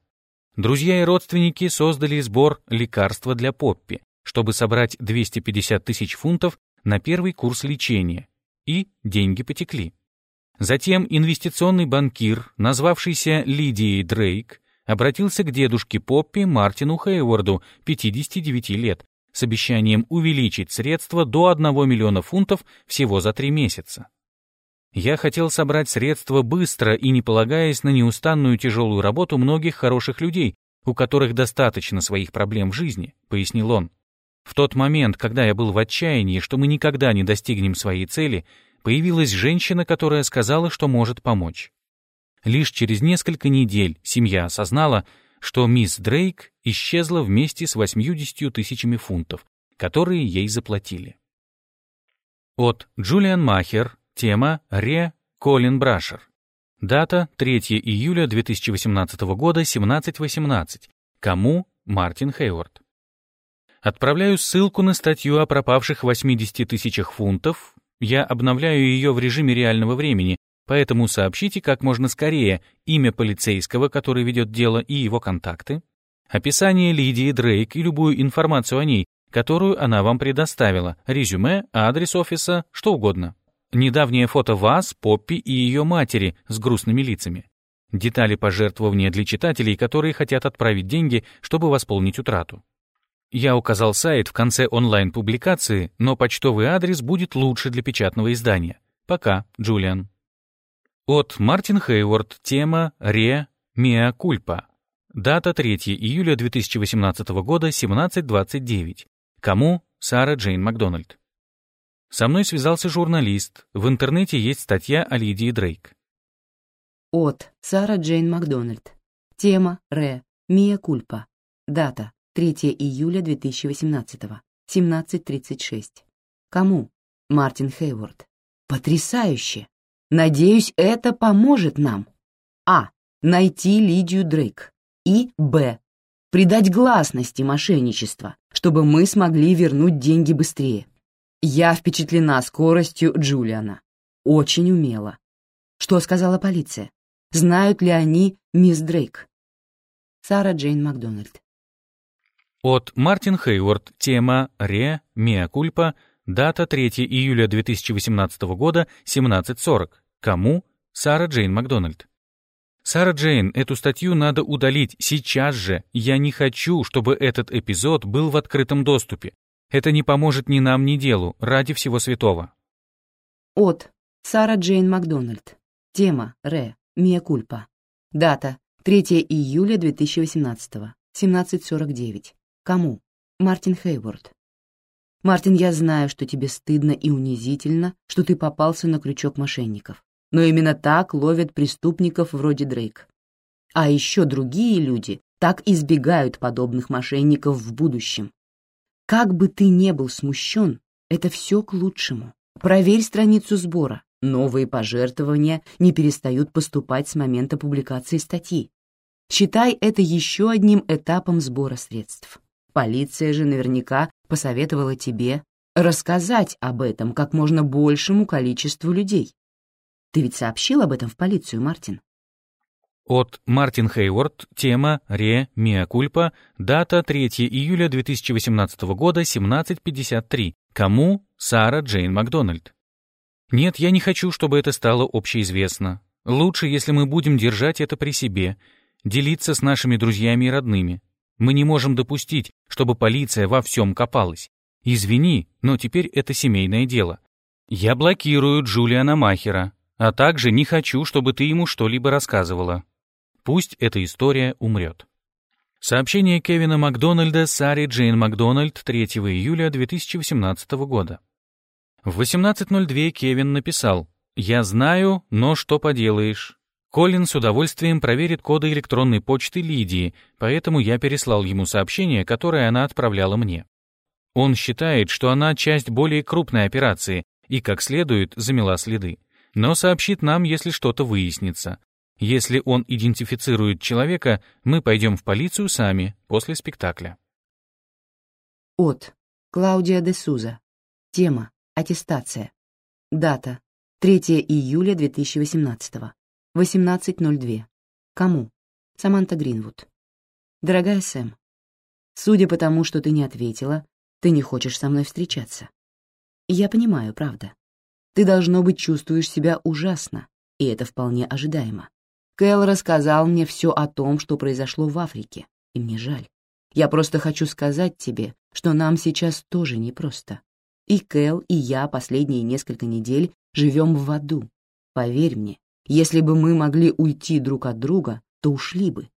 Друзья и родственники создали сбор лекарства для Поппи, чтобы собрать 250 тысяч фунтов на первый курс лечения, и деньги потекли. Затем инвестиционный банкир, назвавшийся Лидией Дрейк, обратился к дедушке Поппи Мартину Хейворду, 59 лет, с обещанием увеличить средства до 1 миллиона фунтов всего за три месяца. Я хотел собрать средства быстро и не полагаясь на неустанную тяжелую работу многих хороших людей, у которых достаточно своих проблем в жизни, пояснил он. В тот момент, когда я был в отчаянии, что мы никогда не достигнем своей цели, появилась женщина, которая сказала, что может помочь. Лишь через несколько недель семья осознала, что мисс Дрейк исчезла вместе с 80 тысячами фунтов, которые ей заплатили. От Джулиан Махер, тема Ре Колин Брашер. Дата 3 июля 2018 года, 17.18. Кому? Мартин Хейворд. Отправляю ссылку на статью о пропавших 80 тысячах фунтов. Я обновляю ее в режиме реального времени, поэтому сообщите как можно скорее имя полицейского, который ведет дело, и его контакты, описание Лидии Дрейк и любую информацию о ней, которую она вам предоставила, резюме, адрес офиса, что угодно. Недавнее фото вас, Поппи и ее матери с грустными лицами. Детали пожертвования для читателей, которые хотят отправить деньги, чтобы восполнить утрату. Я указал сайт в конце онлайн-публикации, но почтовый адрес будет лучше для печатного издания. Пока, Джулиан. От Мартин Хейворд. Тема «Ре. Миа Кульпа». Дата 3 июля 2018 года, 17.29. Кому? Сара Джейн Макдональд. Со мной связался журналист. В интернете есть статья о Лидии Дрейк. От Сара Джейн Макдональд. Тема «Ре. Миа Кульпа». Дата 3 июля 2018, 17.36. Кому? Мартин Хейворд. Потрясающе! Надеюсь, это поможет нам. А. Найти Лидию Дрейк. И Б. Придать гласности мошенничества, чтобы мы смогли вернуть деньги быстрее. Я впечатлена скоростью Джулиана. Очень умело. Что сказала полиция? Знают ли они мисс Дрейк? Сара Джейн Макдональд. От Мартин Хейворд. Тема «Ре. Миа Кульпа». Дата 3 июля 2018 года, 17.40. Кому? Сара Джейн Макдональд. Сара Джейн, эту статью надо удалить сейчас же. Я не хочу, чтобы этот эпизод был в открытом доступе. Это не поможет ни нам, ни делу, ради всего святого. От Сара Джейн Макдональд. Тема Ре. Миа Кульпа. Дата 3 июля 2018. 17.49. Кому? Мартин Хейворд. Мартин, я знаю, что тебе стыдно и унизительно, что ты попался на крючок мошенников. Но именно так ловят преступников вроде Дрейк. А еще другие люди так избегают подобных мошенников в будущем. Как бы ты не был смущен, это все к лучшему. Проверь страницу сбора, Новые пожертвования не перестают поступать с момента публикации статьи. Считай это еще одним этапом сбора средств. Полиция же наверняка посоветовала тебе рассказать об этом как можно большему количеству людей. Ты ведь сообщил об этом в полицию, Мартин? От Мартин Хейворд, тема «Ре, Миа Кульпа», дата 3 июля 2018 года, 17.53. Кому? Сара Джейн Макдональд. Нет, я не хочу, чтобы это стало общеизвестно. Лучше, если мы будем держать это при себе, делиться с нашими друзьями и родными. Мы не можем допустить, чтобы полиция во всем копалась. Извини, но теперь это семейное дело. Я блокирую Джулиана Махера, а также не хочу, чтобы ты ему что-либо рассказывала. Пусть эта история умрет. Сообщение Кевина Макдональда Саре Джейн Макдональд 3 июля 2018 года. В 18.02 Кевин написал «Я знаю, но что поделаешь». Колин с удовольствием проверит коды электронной почты Лидии, поэтому я переслал ему сообщение, которое она отправляла мне. Он считает, что она часть более крупной операции и, как следует, замела следы. Но сообщит нам, если что-то выяснится. Если он идентифицирует человека, мы пойдем в полицию сами после спектакля. От. Клаудия де Суза. Тема. Аттестация. Дата. 3 июля 2018. 18.02. Кому? Саманта Гринвуд. Дорогая Сэм, судя по тому, что ты не ответила, ты не хочешь со мной встречаться. Я понимаю, правда. Ты, должно быть, чувствуешь себя ужасно, и это вполне ожидаемо. Кэл рассказал мне все о том, что произошло в Африке, и мне жаль. Я просто хочу сказать тебе, что нам сейчас тоже непросто. И Кэл, и я последние несколько недель живем в аду. Поверь мне, если бы мы могли уйти друг от друга, то ушли бы.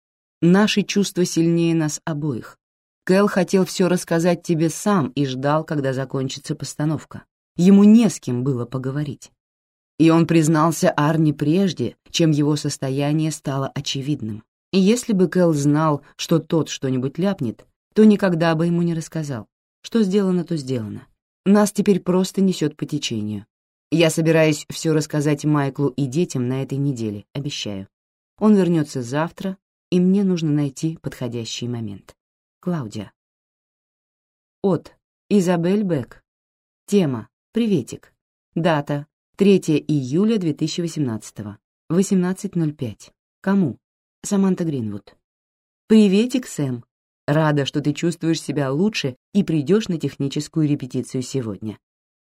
Наши чувства сильнее нас обоих. Кэл хотел все рассказать тебе сам и ждал, когда закончится постановка. Ему не с кем было поговорить. И он признался Арни прежде, чем его состояние стало очевидным. И если бы Кэл знал, что тот что-нибудь ляпнет, то никогда бы ему не рассказал. Что сделано, то сделано. Нас теперь просто несет по течению. Я собираюсь все рассказать Майклу и детям на этой неделе, обещаю. Он вернется завтра, и мне нужно найти подходящий момент. Клаудия. От. Изабель Бек. Тема. Приветик. Дата. 3 июля 2018, 18.05. Кому? Саманта Гринвуд. «Приветик, Сэм. Рада, что ты чувствуешь себя лучше и придешь на техническую репетицию сегодня.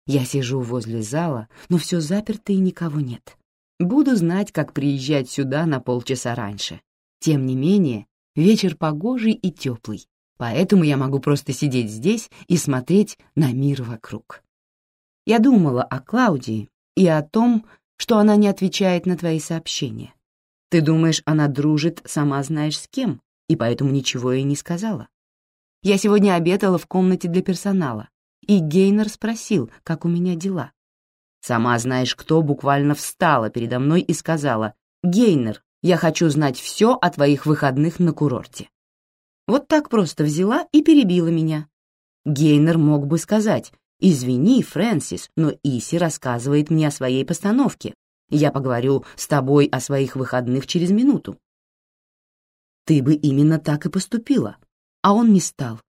Я сижу возле зала, но все заперто и никого нет. Буду знать, как приезжать сюда на полчаса раньше. Тем не менее, вечер погожий и теплый, поэтому я могу просто сидеть здесь и смотреть на мир вокруг. Я думала о Клаудии и о том, что она не отвечает на твои сообщения. Ты думаешь, она дружит, сама знаешь с кем, и поэтому ничего ей не сказала. Я сегодня обедала в комнате для персонала, и Гейнер спросил, как у меня дела. Сама знаешь, кто буквально встала передо мной и сказала, «Гейнер, я хочу знать все о твоих выходных на курорте». Вот так просто взяла и перебила меня. Гейнер мог бы сказать, «Извини, Фрэнсис, но Иси рассказывает мне о своей постановке. Я поговорю с тобой о своих выходных через минуту». Ты бы именно так и поступила, а он не стал.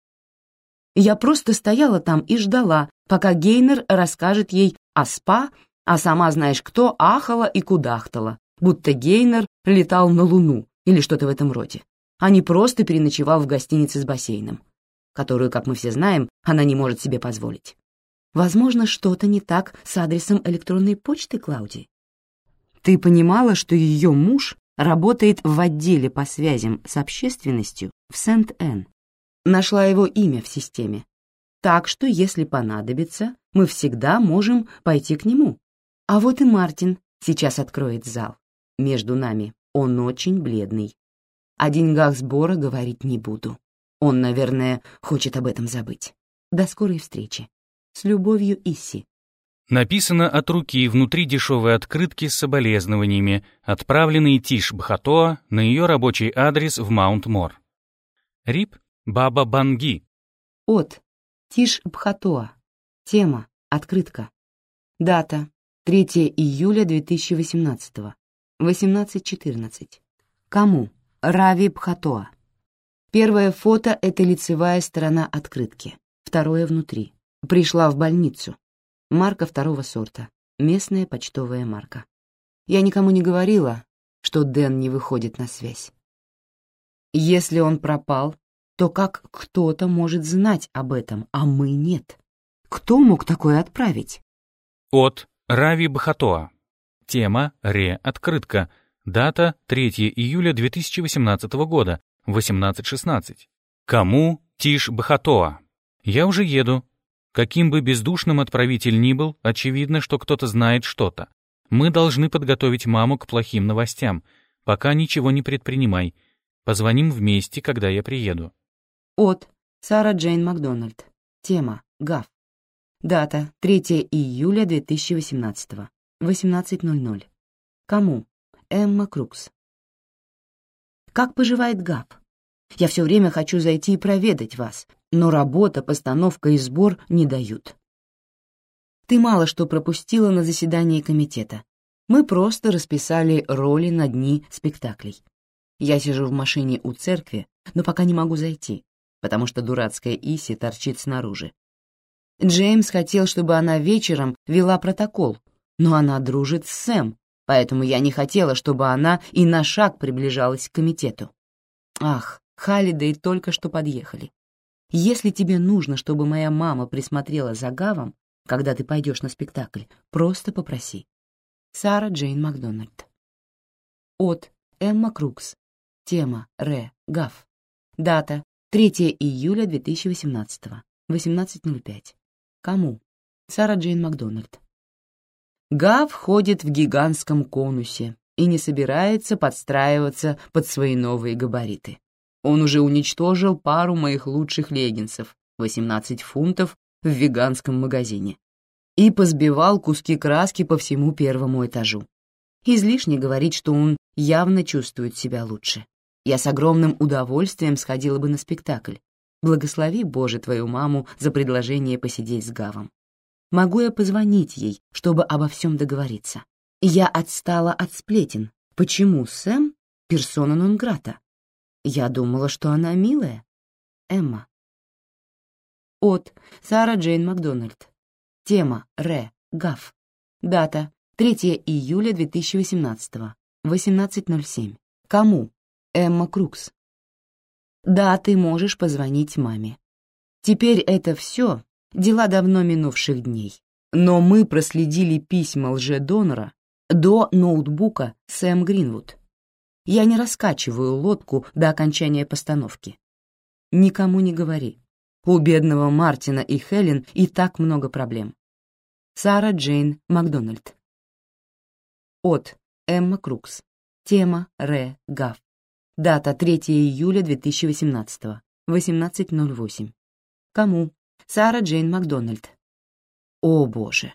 Я просто стояла там и ждала, пока Гейнер расскажет ей о СПА, а сама знаешь кто ахала и кудахтала, будто Гейнер летал на Луну или что-то в этом роде, а не просто переночевал в гостинице с бассейном, которую, как мы все знаем, она не может себе позволить. Возможно, что-то не так с адресом электронной почты Клауди. Ты понимала, что ее муж работает в отделе по связям с общественностью в Сент-Энн. Нашла его имя в системе. Так что, если понадобится, мы всегда можем пойти к нему. А вот и Мартин сейчас откроет зал. Между нами он очень бледный. О деньгах сбора говорить не буду. Он, наверное, хочет об этом забыть. До скорой встречи. С любовью, Исси. Написано от руки внутри дешевой открытки с соболезнованиями, отправленной Тиш Бхатоа на ее рабочий адрес в Маунт-Мор. Рип Баба Банги. От. Тиш Бхатоа. Тема. Открытка. Дата. 3 июля 2018. 18.14. Кому? Рави Бхатоа. Первое фото — это лицевая сторона открытки, второе — внутри. Пришла в больницу. Марка второго сорта. Местная почтовая марка. Я никому не говорила, что Дэн не выходит на связь. Если он пропал, то как кто-то может знать об этом, а мы нет? Кто мог такое отправить? От Рави Бхатоа. Тема «Ре. Открытка». Дата 3 июля 2018 года, 18.16. Кому Тиш Бхатоа? Я уже еду. Каким бы бездушным отправитель ни был, очевидно, что кто-то знает что-то. Мы должны подготовить маму к плохим новостям. Пока ничего не предпринимай. Позвоним вместе, когда я приеду. От Сара Джейн Макдональд. Тема ГАФ. Дата 3 июля 2018. 18.00. Кому? Эмма Крукс. Как поживает ГАФ? Я все время хочу зайти и проведать вас, но работа, постановка и сбор не дают. Ты мало что пропустила на заседании комитета. Мы просто расписали роли на дни спектаклей. Я сижу в машине у церкви, но пока не могу зайти, потому что дурацкая Иси торчит снаружи. Джеймс хотел, чтобы она вечером вела протокол, но она дружит с Сэм, поэтому я не хотела, чтобы она и на шаг приближалась к комитету. Ах, Халлидей только что подъехали. Если тебе нужно, чтобы моя мама присмотрела за Гавом, когда ты пойдешь на спектакль, просто попроси. Сара Джейн Макдональд. От Эмма Крукс. Тема Ре. Гав. Дата 3 июля 2018. 18.05. Кому? Сара Джейн Макдональд. Гав ходит в гигантском конусе и не собирается подстраиваться под свои новые габариты. Он уже уничтожил пару моих лучших леггинсов, 18 фунтов в веганском магазине, и позбивал куски краски по всему первому этажу. Излишне говорить, что он явно чувствует себя лучше. Я с огромным удовольствием сходила бы на спектакль. Благослови, Боже, твою маму за предложение посидеть с Гавом. Могу я позвонить ей, чтобы обо всем договориться? Я отстала от сплетен. Почему Сэм — персона нон-грата? Я думала, что она милая. Эмма. От Сара Джейн Макдональд. Тема Ре. Гав. Дата 3 июля 2018. 18.07. Кому? Эмма Крукс. Да, ты можешь позвонить маме. Теперь это все дела давно минувших дней. Но мы проследили письма лже-донора до ноутбука Сэм Гринвуд. Я не раскачиваю лодку до окончания постановки. Никому не говори. У бедного Мартина и Хелен и так много проблем. Сара Джейн Макдональд. От Эмма Крукс. Тема Ре Гав. Дата 3 июля 2018. 18.08. Кому? Сара Джейн Макдональд. О, боже.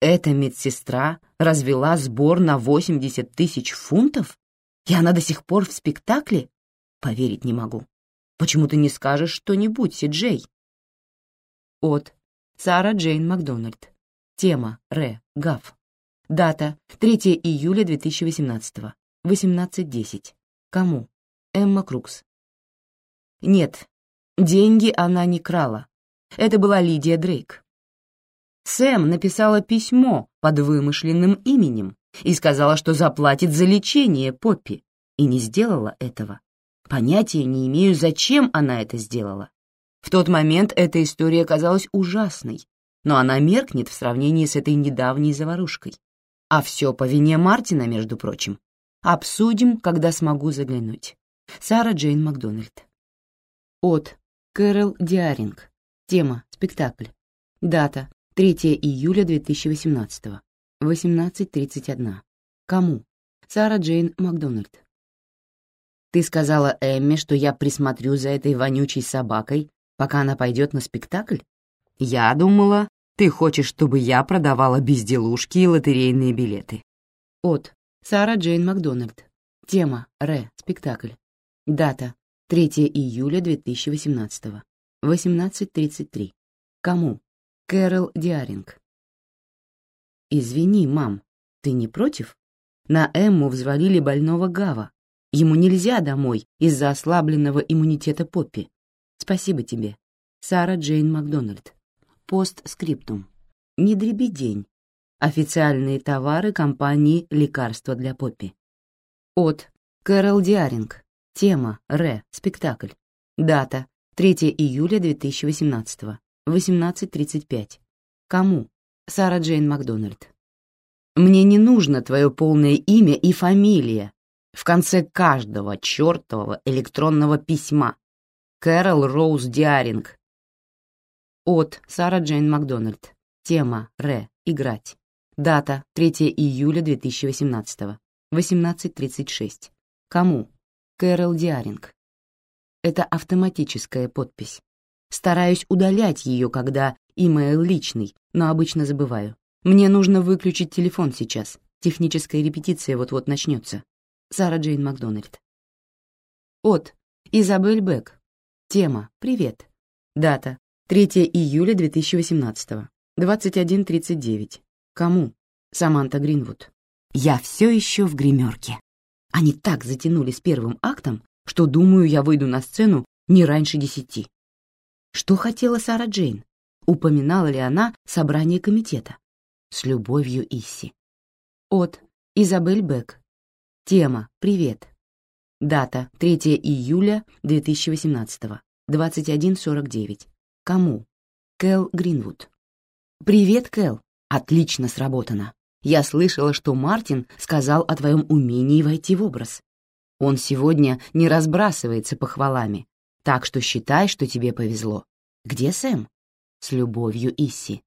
Эта медсестра развела сбор на 80 тысяч фунтов? И она до сих пор в спектакле? Поверить не могу. Почему ты не скажешь что-нибудь, Си-Джей? От Сара Джейн Макдональд. Тема Ре Гав. Дата 3 июля 2018. 18.10. Кому? Эмма Крукс. Нет, деньги она не крала. Это была Лидия Дрейк. Сэм написала письмо под вымышленным именем и сказала, что заплатит за лечение Поппи, и не сделала этого. Понятия не имею, зачем она это сделала. В тот момент эта история казалась ужасной, но она меркнет в сравнении с этой недавней заварушкой. А все по вине Мартина, между прочим. Обсудим, когда смогу заглянуть. Сара Джейн Макдональд. От Кэрол Диаринг. Тема «Спектакль». Дата 3 июля 2018. 18.31. Кому? Сара Джейн Макдональд. Ты сказала Эмме, что я присмотрю за этой вонючей собакой, пока она пойдет на спектакль? Я думала, ты хочешь, чтобы я продавала безделушки и лотерейные билеты. От Сара Джейн Макдональд. Тема Ре. Спектакль. Дата 3 июля 2018. 18.33. Кому? Кэрол Диаринг. Извини, мам, ты не против? На Эмму взвалили больного Гава. Ему нельзя домой из-за ослабленного иммунитета Поппи. Спасибо тебе. Сара Джейн Макдональд. Постскриптум. Не дребедень. Официальные товары компании «Лекарства для Поппи». От Кэрол Диаринг. Тема Ре. Спектакль. Дата 3 июля 2018. 18.35. Кому? Сара Джейн Макдональд. Мне не нужно твое полное имя и фамилия в конце каждого чертового электронного письма. Кэрол Роуз Диаринг. От Сара Джейн Макдональд. Тема Ре. Играть. Дата 3 июля 2018. 18.36. Кому? Кэрол Диаринг. Это автоматическая подпись. Стараюсь удалять ее, когда имейл личный, но обычно забываю. Мне нужно выключить телефон сейчас. Техническая репетиция вот-вот начнется. Сара Джейн Макдональд. От. Изабель Бек. Тема. Привет. Дата. 3 июля 2018. 21.39. Кому? Саманта Гринвуд. Я все еще в гримерке. Они так затянули с первым актом, что, думаю, я выйду на сцену не раньше десяти. Что хотела Сара Джейн? Упоминала ли она собрание комитета? С любовью Исси. От Изабель Бек. Тема «Привет». Дата 3 июля 2018. 21.49. Кому? Кэл Гринвуд. «Привет, Кэл. Отлично сработано. Я слышала, что Мартин сказал о твоем умении войти в образ. Он сегодня не разбрасывается похвалами, так что считай, что тебе повезло. Где Сэм? С любовью, Исси.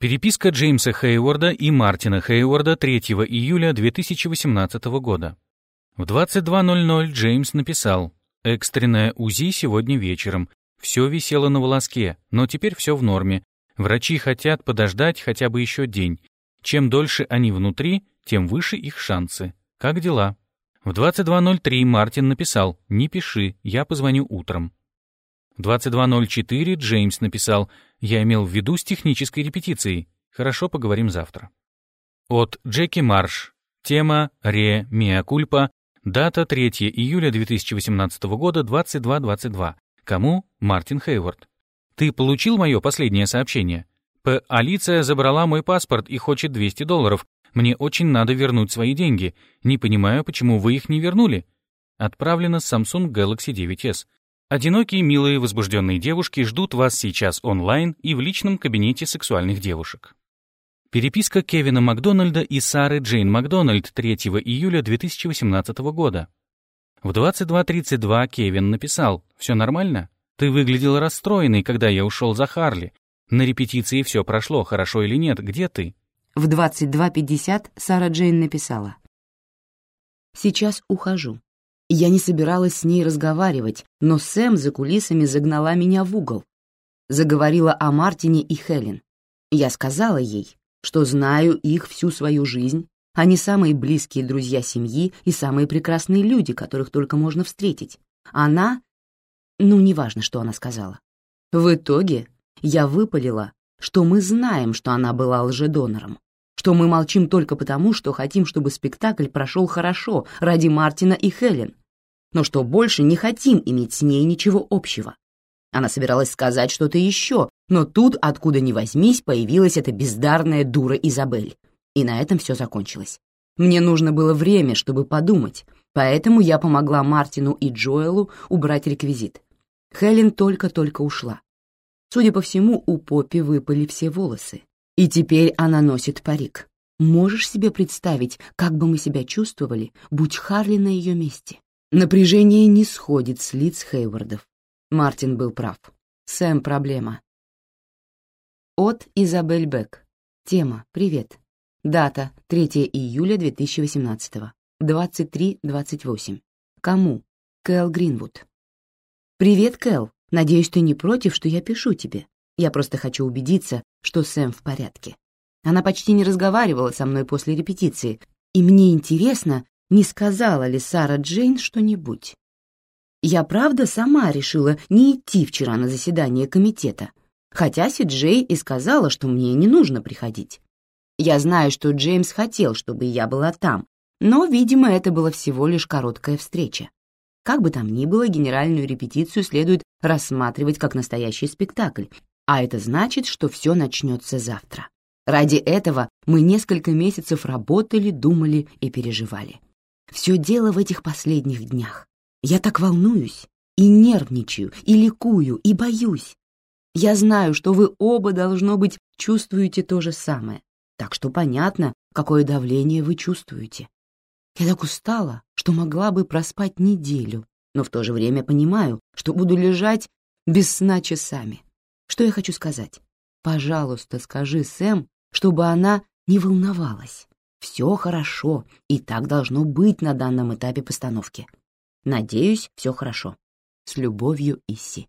Переписка Джеймса Хейворда и Мартина Хейворда 3 июля 2018 года. В 22.00 Джеймс написал «Экстренное УЗИ сегодня вечером. Все висело на волоске, но теперь все в норме. Врачи хотят подождать хотя бы еще день. Чем дольше они внутри, тем выше их шансы. Как дела? В 22.03 Мартин написал «Не пиши, я позвоню утром». В 22.04 Джеймс написал «Я имел в виду с технической репетицией. Хорошо, поговорим завтра». От Джеки Марш. Тема «Ре Миа Кульпа». Дата 3 июля 2018 года, 22.22. Кому? Мартин Хейвард. Ты получил мое последнее сообщение? П. Алиция забрала мой паспорт и хочет 200 долларов. Мне очень надо вернуть свои деньги. Не понимаю, почему вы их не вернули. Отправлено с Samsung Galaxy 9s. Одинокие, милые, возбужденные девушки ждут вас сейчас онлайн и в личном кабинете сексуальных девушек. Переписка Кевина Макдональда и Сары Джейн Макдональд 3 июля 2018 года. В 22.32 Кевин написал «Все нормально? Ты выглядел расстроенный, когда я ушел за Харли. На репетиции все прошло, хорошо или нет, где ты?» В 22.50 Сара Джейн написала. «Сейчас ухожу. Я не собиралась с ней разговаривать, но Сэм за кулисами загнала меня в угол. Заговорила о Мартине и Хелен. Я сказала ей, что знаю их всю свою жизнь, они самые близкие друзья семьи и самые прекрасные люди, которых только можно встретить. Она... Ну, неважно, что она сказала. В итоге я выпалила, что мы знаем, что она была лжедонором, что мы молчим только потому, что хотим, чтобы спектакль прошел хорошо ради Мартина и Хелен, но что больше не хотим иметь с ней ничего общего. Она собиралась сказать что-то еще, но тут, откуда ни возьмись, появилась эта бездарная дура Изабель. И на этом все закончилось. Мне нужно было время, чтобы подумать, поэтому я помогла Мартину и Джоэлу убрать реквизит. Хелен только-только ушла. Судя по всему, у Поппи выпали все волосы. И теперь она носит парик. Можешь себе представить, как бы мы себя чувствовали, будь Харли на ее месте? Напряжение не сходит с лиц Хейвардов. Мартин был прав. Сэм — проблема. От Изабель Бек. Тема «Привет». Дата 3 июля 2018. 23.28. Кому? Кэл Гринвуд. «Привет, Кэл. Надеюсь, ты не против, что я пишу тебе. Я просто хочу убедиться, что Сэм в порядке. Она почти не разговаривала со мной после репетиции, и мне интересно, не сказала ли Сара Джейн что-нибудь. Я правда сама решила не идти вчера на заседание комитета, хотя Си Джей и сказала, что мне не нужно приходить. Я знаю, что Джеймс хотел, чтобы я была там, но, видимо, это была всего лишь короткая встреча. Как бы там ни было, генеральную репетицию следует рассматривать как настоящий спектакль, а это значит, что все начнется завтра. Ради этого мы несколько месяцев работали, думали и переживали. Все дело в этих последних днях. Я так волнуюсь, и нервничаю, и ликую, и боюсь. Я знаю, что вы оба, должно быть, чувствуете то же самое, так что понятно, какое давление вы чувствуете. Я так устала, что могла бы проспать неделю, но в то же время понимаю, что буду лежать без сна часами. Что я хочу сказать? Пожалуйста, скажи Сэм, чтобы она не волновалась. Все хорошо, и так должно быть на данном этапе постановки. Надеюсь, все хорошо. С любовью, Исси.